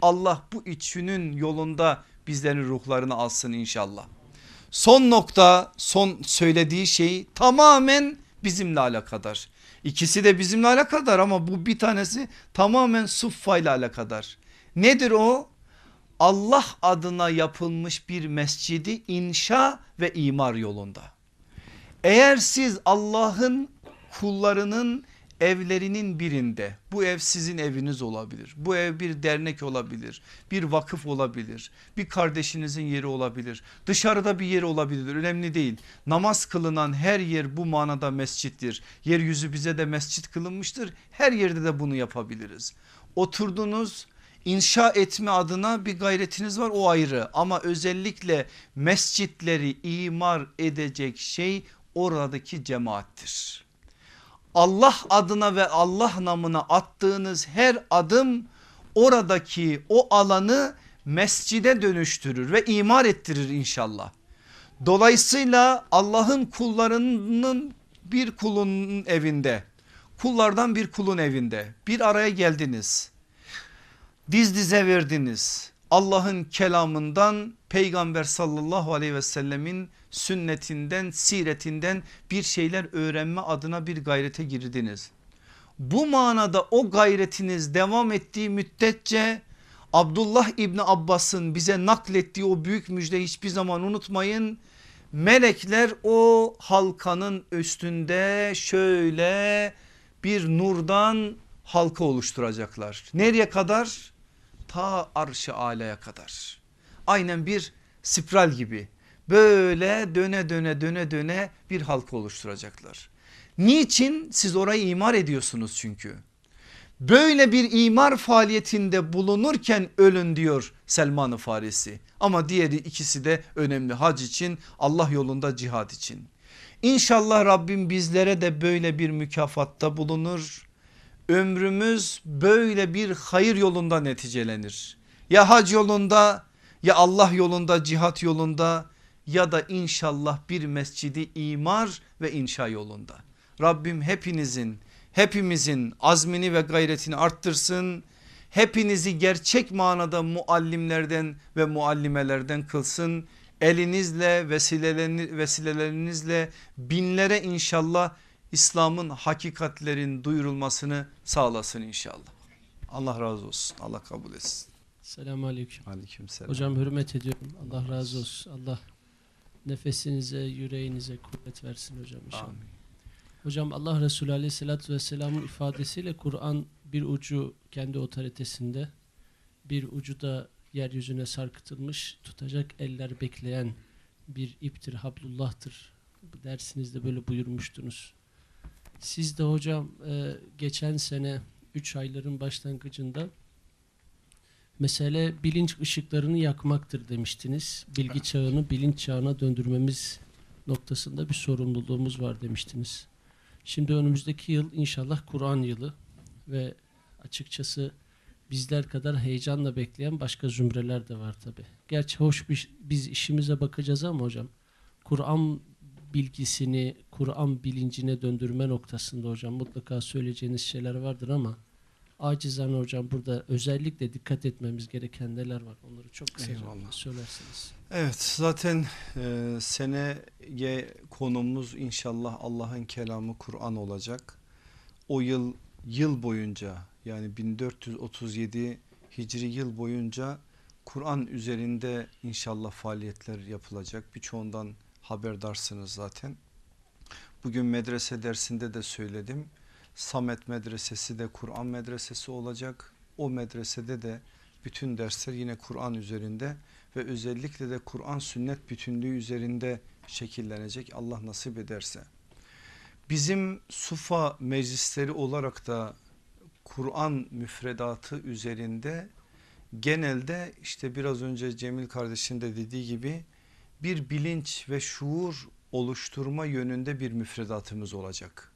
Allah bu üçünün yolunda bizlerin ruhlarını alsın inşallah. Son nokta son söylediği şey tamamen bizimle alakadar. İkisi de bizimle alakadar ama bu bir tanesi tamamen suffa ile alakadar. Nedir o? Allah adına yapılmış bir mescidi inşa ve imar yolunda. Eğer siz Allah'ın kullarının evlerinin birinde bu ev sizin eviniz olabilir. Bu ev bir dernek olabilir, bir vakıf olabilir, bir kardeşinizin yeri olabilir. Dışarıda bir yer olabilir önemli değil. Namaz kılınan her yer bu manada mescittir. Yeryüzü bize de mescit kılınmıştır. Her yerde de bunu yapabiliriz. Oturdunuz inşa etme adına bir gayretiniz var o ayrı ama özellikle mescitleri imar edecek şey oradaki cemaattir. Allah adına ve Allah namına attığınız her adım oradaki o alanı mescide dönüştürür ve imar ettirir inşallah. Dolayısıyla Allah'ın kullarının bir kulun evinde kullardan bir kulun evinde bir araya geldiniz. Diz dize verdiniz. Allah'ın kelamından peygamber sallallahu aleyhi ve sellemin sünnetinden siretinden bir şeyler öğrenme adına bir gayrete girdiniz. Bu manada o gayretiniz devam ettiği müddetçe Abdullah İbni Abbas'ın bize naklettiği o büyük müjde hiçbir zaman unutmayın. Melekler o halkanın üstünde şöyle bir nurdan halka oluşturacaklar. Nereye kadar? Ta arşı alaya kadar. Aynen bir spiral gibi böyle döne döne döne döne bir halka oluşturacaklar. Niçin? Siz orayı imar ediyorsunuz çünkü. Böyle bir imar faaliyetinde bulunurken ölün diyor Selman-ı Farisi. Ama diğeri ikisi de önemli hac için Allah yolunda cihad için. İnşallah Rabbim bizlere de böyle bir mükafatta bulunur. Ömrümüz böyle bir hayır yolunda neticelenir. Ya hac yolunda ya Allah yolunda cihat yolunda ya da inşallah bir mescidi imar ve inşa yolunda. Rabbim hepinizin hepimizin azmini ve gayretini arttırsın. Hepinizi gerçek manada muallimlerden ve muallimelerden kılsın. Elinizle vesilelerinizle binlere inşallah İslam'ın hakikatlerin duyurulmasını sağlasın inşallah. Allah razı olsun. Allah kabul etsin. Selamun Aleyküm. Aleyküm selam. Hocam hürmet ediyorum. Allah razı olsun. Allah nefesinize, yüreğinize kuvvet versin hocam inşallah. Amin. Hocam Allah Resulü Aleyhisselatü Vesselam'ın ifadesiyle Kur'an bir ucu kendi otoritesinde bir ucu da yeryüzüne sarkıtılmış tutacak eller bekleyen bir iptir, hablullah'tır. Dersinizde böyle buyurmuştunuz. Siz de hocam e, geçen sene 3 ayların başlangıcında mesele bilinç ışıklarını yakmaktır demiştiniz. Bilgi çağını bilinç çağına döndürmemiz noktasında bir sorumluluğumuz var demiştiniz. Şimdi önümüzdeki yıl inşallah Kur'an yılı ve açıkçası bizler kadar heyecanla bekleyen başka zümreler de var tabi. Gerçi hoş bir, biz işimize bakacağız ama hocam Kur'an bilgisini, Kur'an bilincine döndürme noktasında hocam mutlaka söyleyeceğiniz şeyler vardır ama acizane hocam burada özellikle dikkat etmemiz gereken neler var onları çok Eyvallah. söylersiniz. Evet zaten e, seneye konumuz inşallah Allah'ın kelamı Kur'an olacak. O yıl yıl boyunca yani 1437 Hicri yıl boyunca Kur'an üzerinde inşallah faaliyetler yapılacak. Birçoğundan haberdarsınız zaten. Bugün medrese dersinde de söyledim. Samet medresesi de Kur'an medresesi olacak. O medresede de bütün dersler yine Kur'an üzerinde ve özellikle de Kur'an sünnet bütünlüğü üzerinde şekillenecek Allah nasip ederse. Bizim Sufa meclisleri olarak da Kur'an müfredatı üzerinde genelde işte biraz önce Cemil kardeşin de dediği gibi bir bilinç ve şuur oluşturma yönünde bir müfredatımız olacak.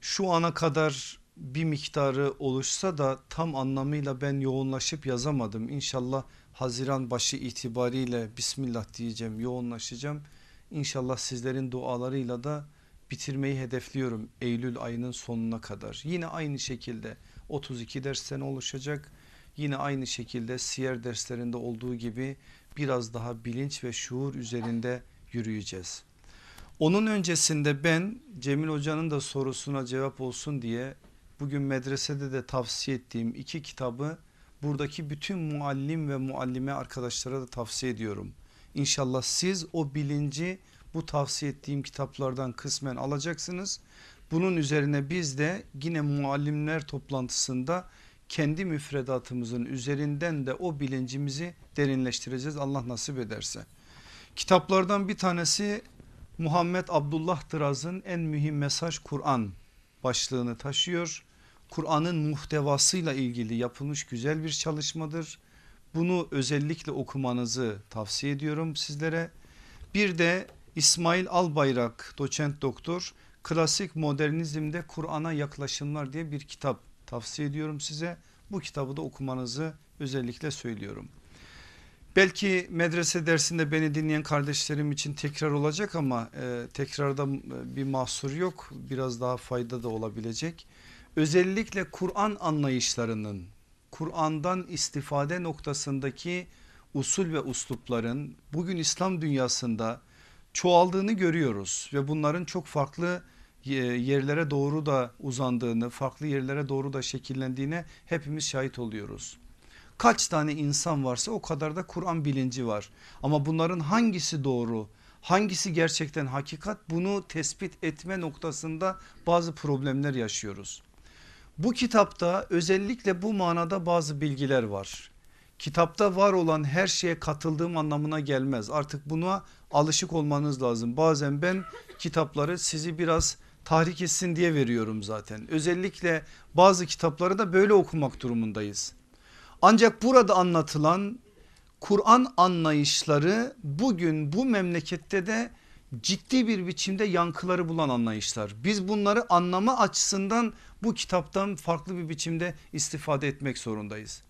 Şu ana kadar bir miktarı oluşsa da tam anlamıyla ben yoğunlaşıp yazamadım. İnşallah Haziran başı itibariyle Bismillah diyeceğim yoğunlaşacağım. İnşallah sizlerin dualarıyla da bitirmeyi hedefliyorum Eylül ayının sonuna kadar. Yine aynı şekilde 32 dersten oluşacak. Yine aynı şekilde siyer derslerinde olduğu gibi biraz daha bilinç ve şuur üzerinde yürüyeceğiz. Onun öncesinde ben Cemil Hoca'nın da sorusuna cevap olsun diye bugün medresede de tavsiye ettiğim iki kitabı buradaki bütün muallim ve muallime arkadaşlara da tavsiye ediyorum. İnşallah siz o bilinci bu tavsiye ettiğim kitaplardan kısmen alacaksınız. Bunun üzerine biz de yine muallimler toplantısında kendi müfredatımızın üzerinden de o bilincimizi derinleştireceğiz Allah nasip ederse. Kitaplardan bir tanesi Muhammed Abdullah Tıraz'ın en mühim mesaj Kur'an başlığını taşıyor. Kur'an'ın muhtevasıyla ilgili yapılmış güzel bir çalışmadır. Bunu özellikle okumanızı tavsiye ediyorum sizlere. Bir de İsmail Albayrak doçent doktor Klasik Modernizmde Kur'an'a Yaklaşımlar diye bir kitap tavsiye ediyorum size. Bu kitabı da okumanızı özellikle söylüyorum. Belki medrese dersinde beni dinleyen kardeşlerim için tekrar olacak ama e, tekrarda bir mahsur yok. Biraz daha fayda da olabilecek. Özellikle Kur'an anlayışlarının Kur'an'dan istifade noktasındaki usul ve uslupların bugün İslam dünyasında çoğaldığını görüyoruz ve bunların çok farklı yerlere doğru da uzandığını, farklı yerlere doğru da şekillendiğine hepimiz şahit oluyoruz. Kaç tane insan varsa o kadar da Kur'an bilinci var. Ama bunların hangisi doğru, hangisi gerçekten hakikat bunu tespit etme noktasında bazı problemler yaşıyoruz. Bu kitapta özellikle bu manada bazı bilgiler var. Kitapta var olan her şeye katıldığım anlamına gelmez. Artık buna alışık olmanız lazım. Bazen ben kitapları sizi biraz tahrik etsin diye veriyorum zaten. Özellikle bazı kitapları da böyle okumak durumundayız. Ancak burada anlatılan Kur'an anlayışları bugün bu memlekette de ciddi bir biçimde yankıları bulan anlayışlar. Biz bunları anlama açısından bu kitaptan farklı bir biçimde istifade etmek zorundayız.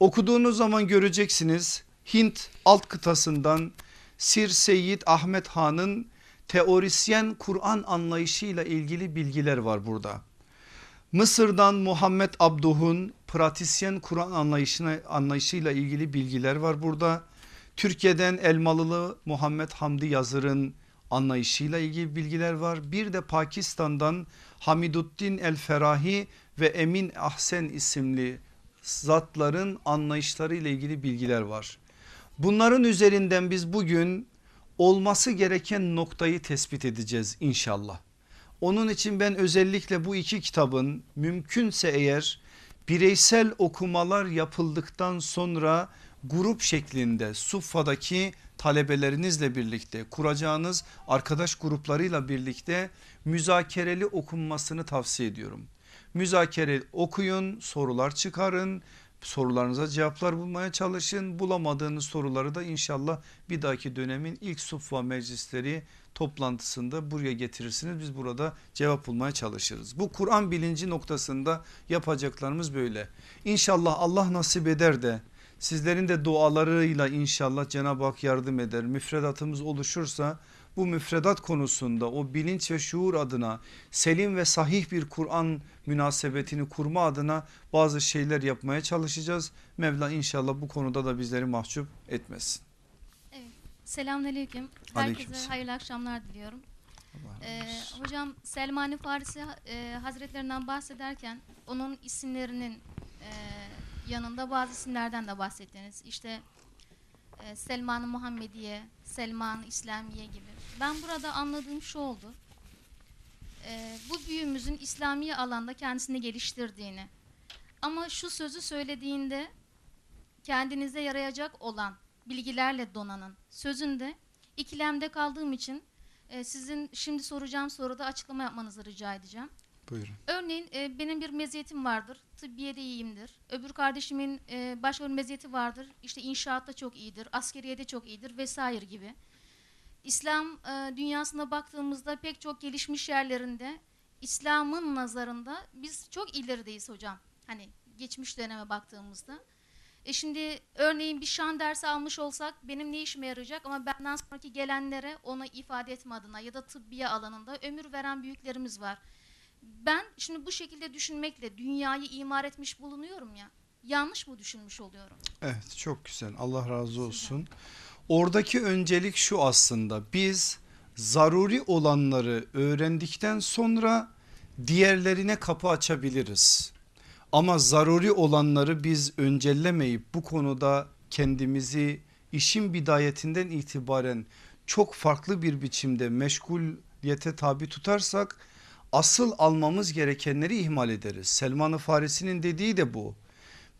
Okuduğunuz zaman göreceksiniz Hint alt kıtasından Sir Seyyid Ahmet Han'ın teorisyen Kur'an anlayışıyla ilgili bilgiler var burada. Mısır'dan Muhammed Abduh'un pratisyen Kur'an anlayışına, anlayışıyla ilgili bilgiler var burada. Türkiye'den Elmalılı Muhammed Hamdi Yazır'ın anlayışıyla ilgili bilgiler var. Bir de Pakistan'dan Hamiduddin El Ferahi ve Emin Ahsen isimli zatların anlayışları ile ilgili bilgiler var. Bunların üzerinden biz bugün olması gereken noktayı tespit edeceğiz inşallah. Onun için ben özellikle bu iki kitabın mümkünse eğer bireysel okumalar yapıldıktan sonra grup şeklinde Suffa'daki talebelerinizle birlikte kuracağınız arkadaş gruplarıyla birlikte müzakereli okunmasını tavsiye ediyorum. Müzakere okuyun sorular çıkarın sorularınıza cevaplar bulmaya çalışın. Bulamadığınız soruları da inşallah bir dahaki dönemin ilk suffa meclisleri toplantısında buraya getirirsiniz. Biz burada cevap bulmaya çalışırız. Bu Kur'an bilinci noktasında yapacaklarımız böyle. İnşallah Allah nasip eder de sizlerin de dualarıyla inşallah Cenab-ı Hak yardım eder. Müfredatımız oluşursa bu müfredat konusunda o bilinç ve şuur adına selim ve sahih bir Kur'an münasebetini kurma adına bazı şeyler yapmaya çalışacağız. Mevla inşallah bu konuda da bizleri mahcup etmesin. Evet. Selamünaleyküm. Herkese hayırlı akşamlar diliyorum. Ee, hocam Selmani Farisi e, Hazretlerinden bahsederken onun isimlerinin e, yanında bazı isimlerden de bahsettiniz. İşte e, Selman-ı Muhammediye, Selman-ı İslamiye gibi. Ben burada anladığım şu oldu. E, bu büyüğümüzün İslami alanda kendisini geliştirdiğini ama şu sözü söylediğinde kendinize yarayacak olan bilgilerle donanın sözünde ikilemde kaldığım için e, sizin şimdi soracağım soruda açıklama yapmanızı rica edeceğim. Buyurun. Örneğin e, benim bir meziyetim vardır. Tıbbiyede iyiyimdir. Öbür kardeşimin e, bir meziyeti vardır. İşte inşaatta çok iyidir. Askeriyede çok iyidir vesaire gibi. İslam e, dünyasına baktığımızda pek çok gelişmiş yerlerinde İslam'ın nazarında biz çok ilerideyiz hocam. Hani geçmiş döneme baktığımızda. E şimdi örneğin bir şan dersi almış olsak benim ne işime yarayacak ama benden sonraki gelenlere ona ifade etme adına ya da tıbbiye alanında ömür veren büyüklerimiz var ben şimdi bu şekilde düşünmekle dünyayı imar etmiş bulunuyorum ya. Yanlış mı düşünmüş oluyorum? Evet çok güzel Allah razı olsun. Oradaki öncelik şu aslında biz zaruri olanları öğrendikten sonra diğerlerine kapı açabiliriz. Ama zaruri olanları biz öncellemeyip bu konuda kendimizi işin bidayetinden itibaren çok farklı bir biçimde meşguliyete tabi tutarsak asıl almamız gerekenleri ihmal ederiz. Selman-ı Farisi'nin dediği de bu.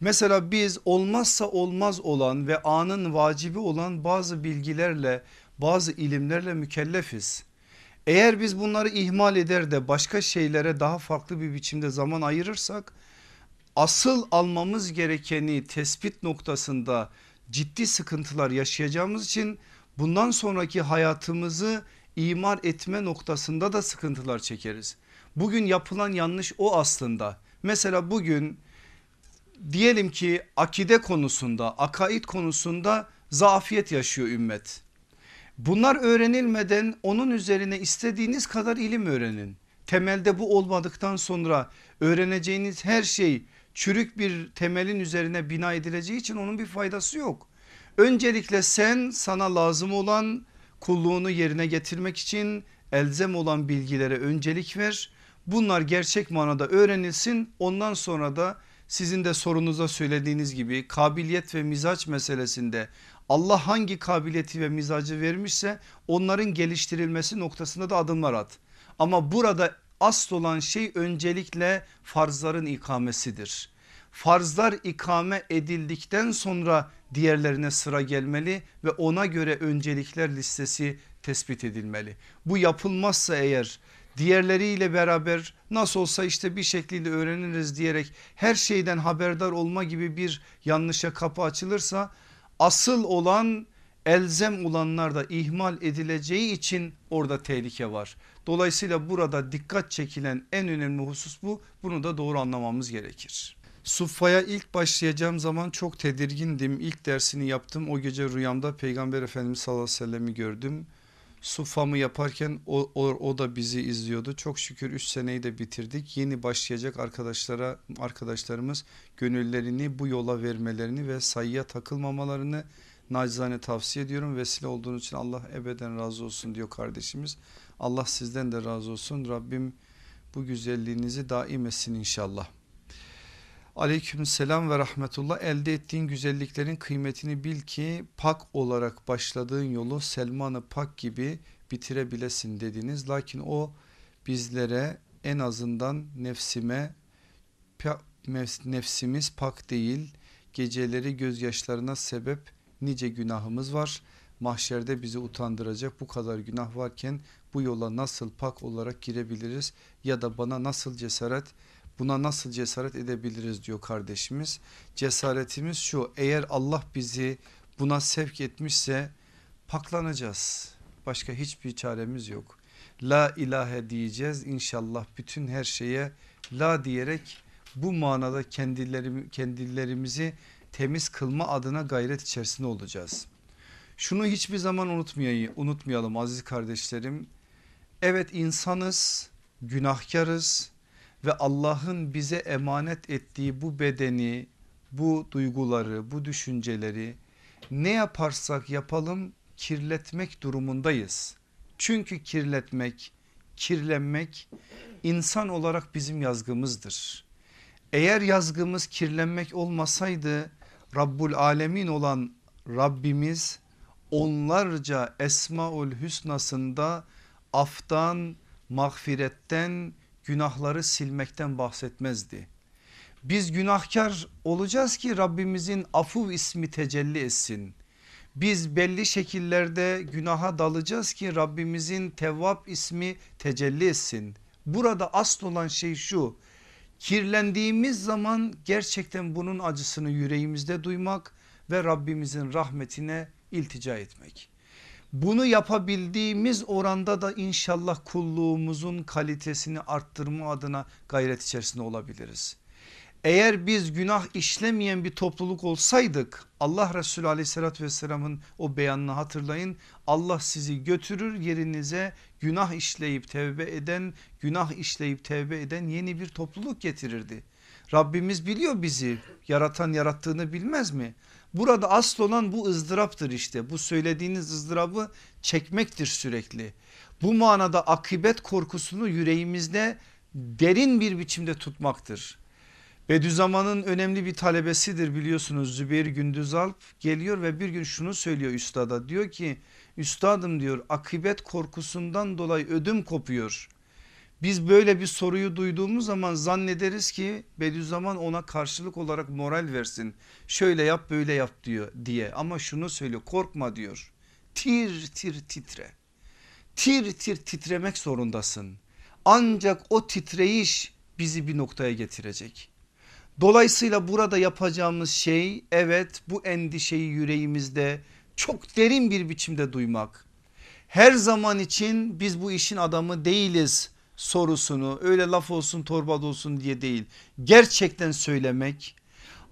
Mesela biz olmazsa olmaz olan ve anın vacibi olan bazı bilgilerle bazı ilimlerle mükellefiz. Eğer biz bunları ihmal eder de başka şeylere daha farklı bir biçimde zaman ayırırsak asıl almamız gerekeni tespit noktasında ciddi sıkıntılar yaşayacağımız için bundan sonraki hayatımızı imar etme noktasında da sıkıntılar çekeriz. Bugün yapılan yanlış o aslında. Mesela bugün diyelim ki akide konusunda akaid konusunda zafiyet yaşıyor ümmet. Bunlar öğrenilmeden onun üzerine istediğiniz kadar ilim öğrenin. Temelde bu olmadıktan sonra öğreneceğiniz her şey çürük bir temelin üzerine bina edileceği için onun bir faydası yok. Öncelikle sen sana lazım olan kulluğunu yerine getirmek için elzem olan bilgilere öncelik ver. Bunlar gerçek manada öğrenilsin ondan sonra da sizin de sorunuza söylediğiniz gibi kabiliyet ve mizaç meselesinde Allah hangi kabiliyeti ve mizacı vermişse onların geliştirilmesi noktasında da adımlar at. Ama burada asıl olan şey öncelikle farzların ikamesidir. Farzlar ikame edildikten sonra diğerlerine sıra gelmeli ve ona göre öncelikler listesi tespit edilmeli. Bu yapılmazsa eğer diğerleriyle beraber nasıl olsa işte bir şekilde öğreniriz diyerek her şeyden haberdar olma gibi bir yanlışa kapı açılırsa asıl olan elzem olanlar da ihmal edileceği için orada tehlike var. Dolayısıyla burada dikkat çekilen en önemli husus bu. Bunu da doğru anlamamız gerekir. Suffa'ya ilk başlayacağım zaman çok tedirgindim. İlk dersini yaptım. O gece rüyamda Peygamber Efendimiz sallallahu aleyhi ve sellem'i gördüm. Suffa'mı yaparken o, o, o da bizi izliyordu. Çok şükür 3 seneyi de bitirdik. Yeni başlayacak arkadaşlara arkadaşlarımız gönüllerini bu yola vermelerini ve sayıya takılmamalarını nacizane tavsiye ediyorum. Vesile olduğunuz için Allah ebeden razı olsun diyor kardeşimiz. Allah sizden de razı olsun. Rabbim bu güzelliğinizi daim etsin inşallah. Aleyküm selam ve rahmetullah elde ettiğin güzelliklerin kıymetini bil ki pak olarak başladığın yolu Selman-ı Pak gibi bitirebilesin dediniz. Lakin o bizlere en azından nefsime nefsimiz pak değil geceleri gözyaşlarına sebep nice günahımız var. Mahşerde bizi utandıracak bu kadar günah varken bu yola nasıl pak olarak girebiliriz ya da bana nasıl cesaret Buna nasıl cesaret edebiliriz diyor kardeşimiz. Cesaretimiz şu eğer Allah bizi buna sevk etmişse paklanacağız. Başka hiçbir çaremiz yok. La ilahe diyeceğiz inşallah bütün her şeye la diyerek bu manada kendilerimi, kendilerimizi temiz kılma adına gayret içerisinde olacağız. Şunu hiçbir zaman unutmayalım, unutmayalım aziz kardeşlerim. Evet insanız, günahkarız, ve Allah'ın bize emanet ettiği bu bedeni, bu duyguları, bu düşünceleri ne yaparsak yapalım kirletmek durumundayız. Çünkü kirletmek, kirlenmek insan olarak bizim yazgımızdır. Eğer yazgımız kirlenmek olmasaydı Rabbul Alemin olan Rabbimiz onlarca Esmaül Hüsnasında aftan, mağfiretten, günahları silmekten bahsetmezdi. Biz günahkar olacağız ki Rabbimizin afuv ismi tecelli etsin. Biz belli şekillerde günaha dalacağız ki Rabbimizin Tevvab ismi tecelli etsin. Burada asıl olan şey şu kirlendiğimiz zaman gerçekten bunun acısını yüreğimizde duymak ve Rabbimizin rahmetine iltica etmek. Bunu yapabildiğimiz oranda da inşallah kulluğumuzun kalitesini arttırma adına gayret içerisinde olabiliriz. Eğer biz günah işlemeyen bir topluluk olsaydık Allah Resulü aleyhissalatü vesselamın o beyanını hatırlayın. Allah sizi götürür yerinize günah işleyip tevbe eden günah işleyip tevbe eden yeni bir topluluk getirirdi. Rabbimiz biliyor bizi yaratan yarattığını bilmez mi? Burada asıl olan bu ızdıraptır işte bu söylediğiniz ızdırabı çekmektir sürekli. Bu manada akıbet korkusunu yüreğimizde derin bir biçimde tutmaktır. Bediüzzaman'ın önemli bir talebesidir biliyorsunuz Zübeyir Gündüzalp geliyor ve bir gün şunu söylüyor üstada diyor ki üstadım diyor akıbet korkusundan dolayı ödüm kopuyor. Biz böyle bir soruyu duyduğumuz zaman zannederiz ki Bediüzzaman ona karşılık olarak moral versin. Şöyle yap böyle yap diyor diye ama şunu söylüyor korkma diyor. Tir tir titre. Tir tir titremek zorundasın. Ancak o titreyiş bizi bir noktaya getirecek. Dolayısıyla burada yapacağımız şey evet bu endişeyi yüreğimizde çok derin bir biçimde duymak her zaman için biz bu işin adamı değiliz sorusunu öyle laf olsun torba olsun diye değil gerçekten söylemek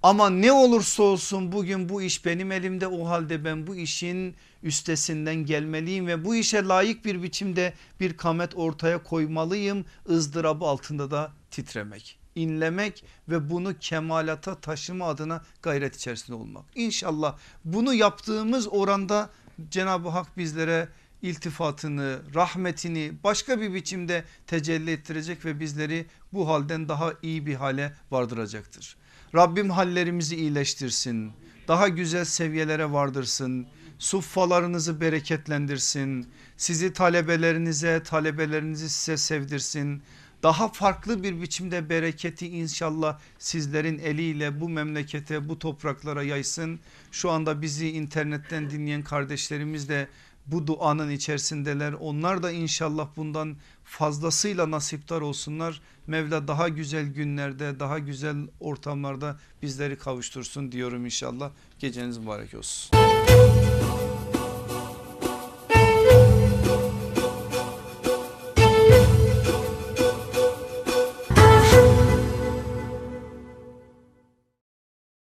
ama ne olursa olsun bugün bu iş benim elimde o halde ben bu işin üstesinden gelmeliyim ve bu işe layık bir biçimde bir kamet ortaya koymalıyım ızdırabı altında da titremek inlemek ve bunu kemalata taşıma adına gayret içerisinde olmak. İnşallah bunu yaptığımız oranda Cenab-ı Hak bizlere iltifatını, rahmetini başka bir biçimde tecelli ettirecek ve bizleri bu halden daha iyi bir hale vardıracaktır. Rabbim hallerimizi iyileştirsin, daha güzel seviyelere vardırsın, suffalarınızı bereketlendirsin, sizi talebelerinize, talebelerinizi size sevdirsin. Daha farklı bir biçimde bereketi inşallah sizlerin eliyle bu memlekete bu topraklara yaysın. Şu anda bizi internetten dinleyen kardeşlerimiz de bu duanın içerisindeler. Onlar da inşallah bundan fazlasıyla nasiptar olsunlar. Mevla daha güzel günlerde daha güzel ortamlarda bizleri kavuştursun diyorum inşallah. Geceniz mübarek olsun.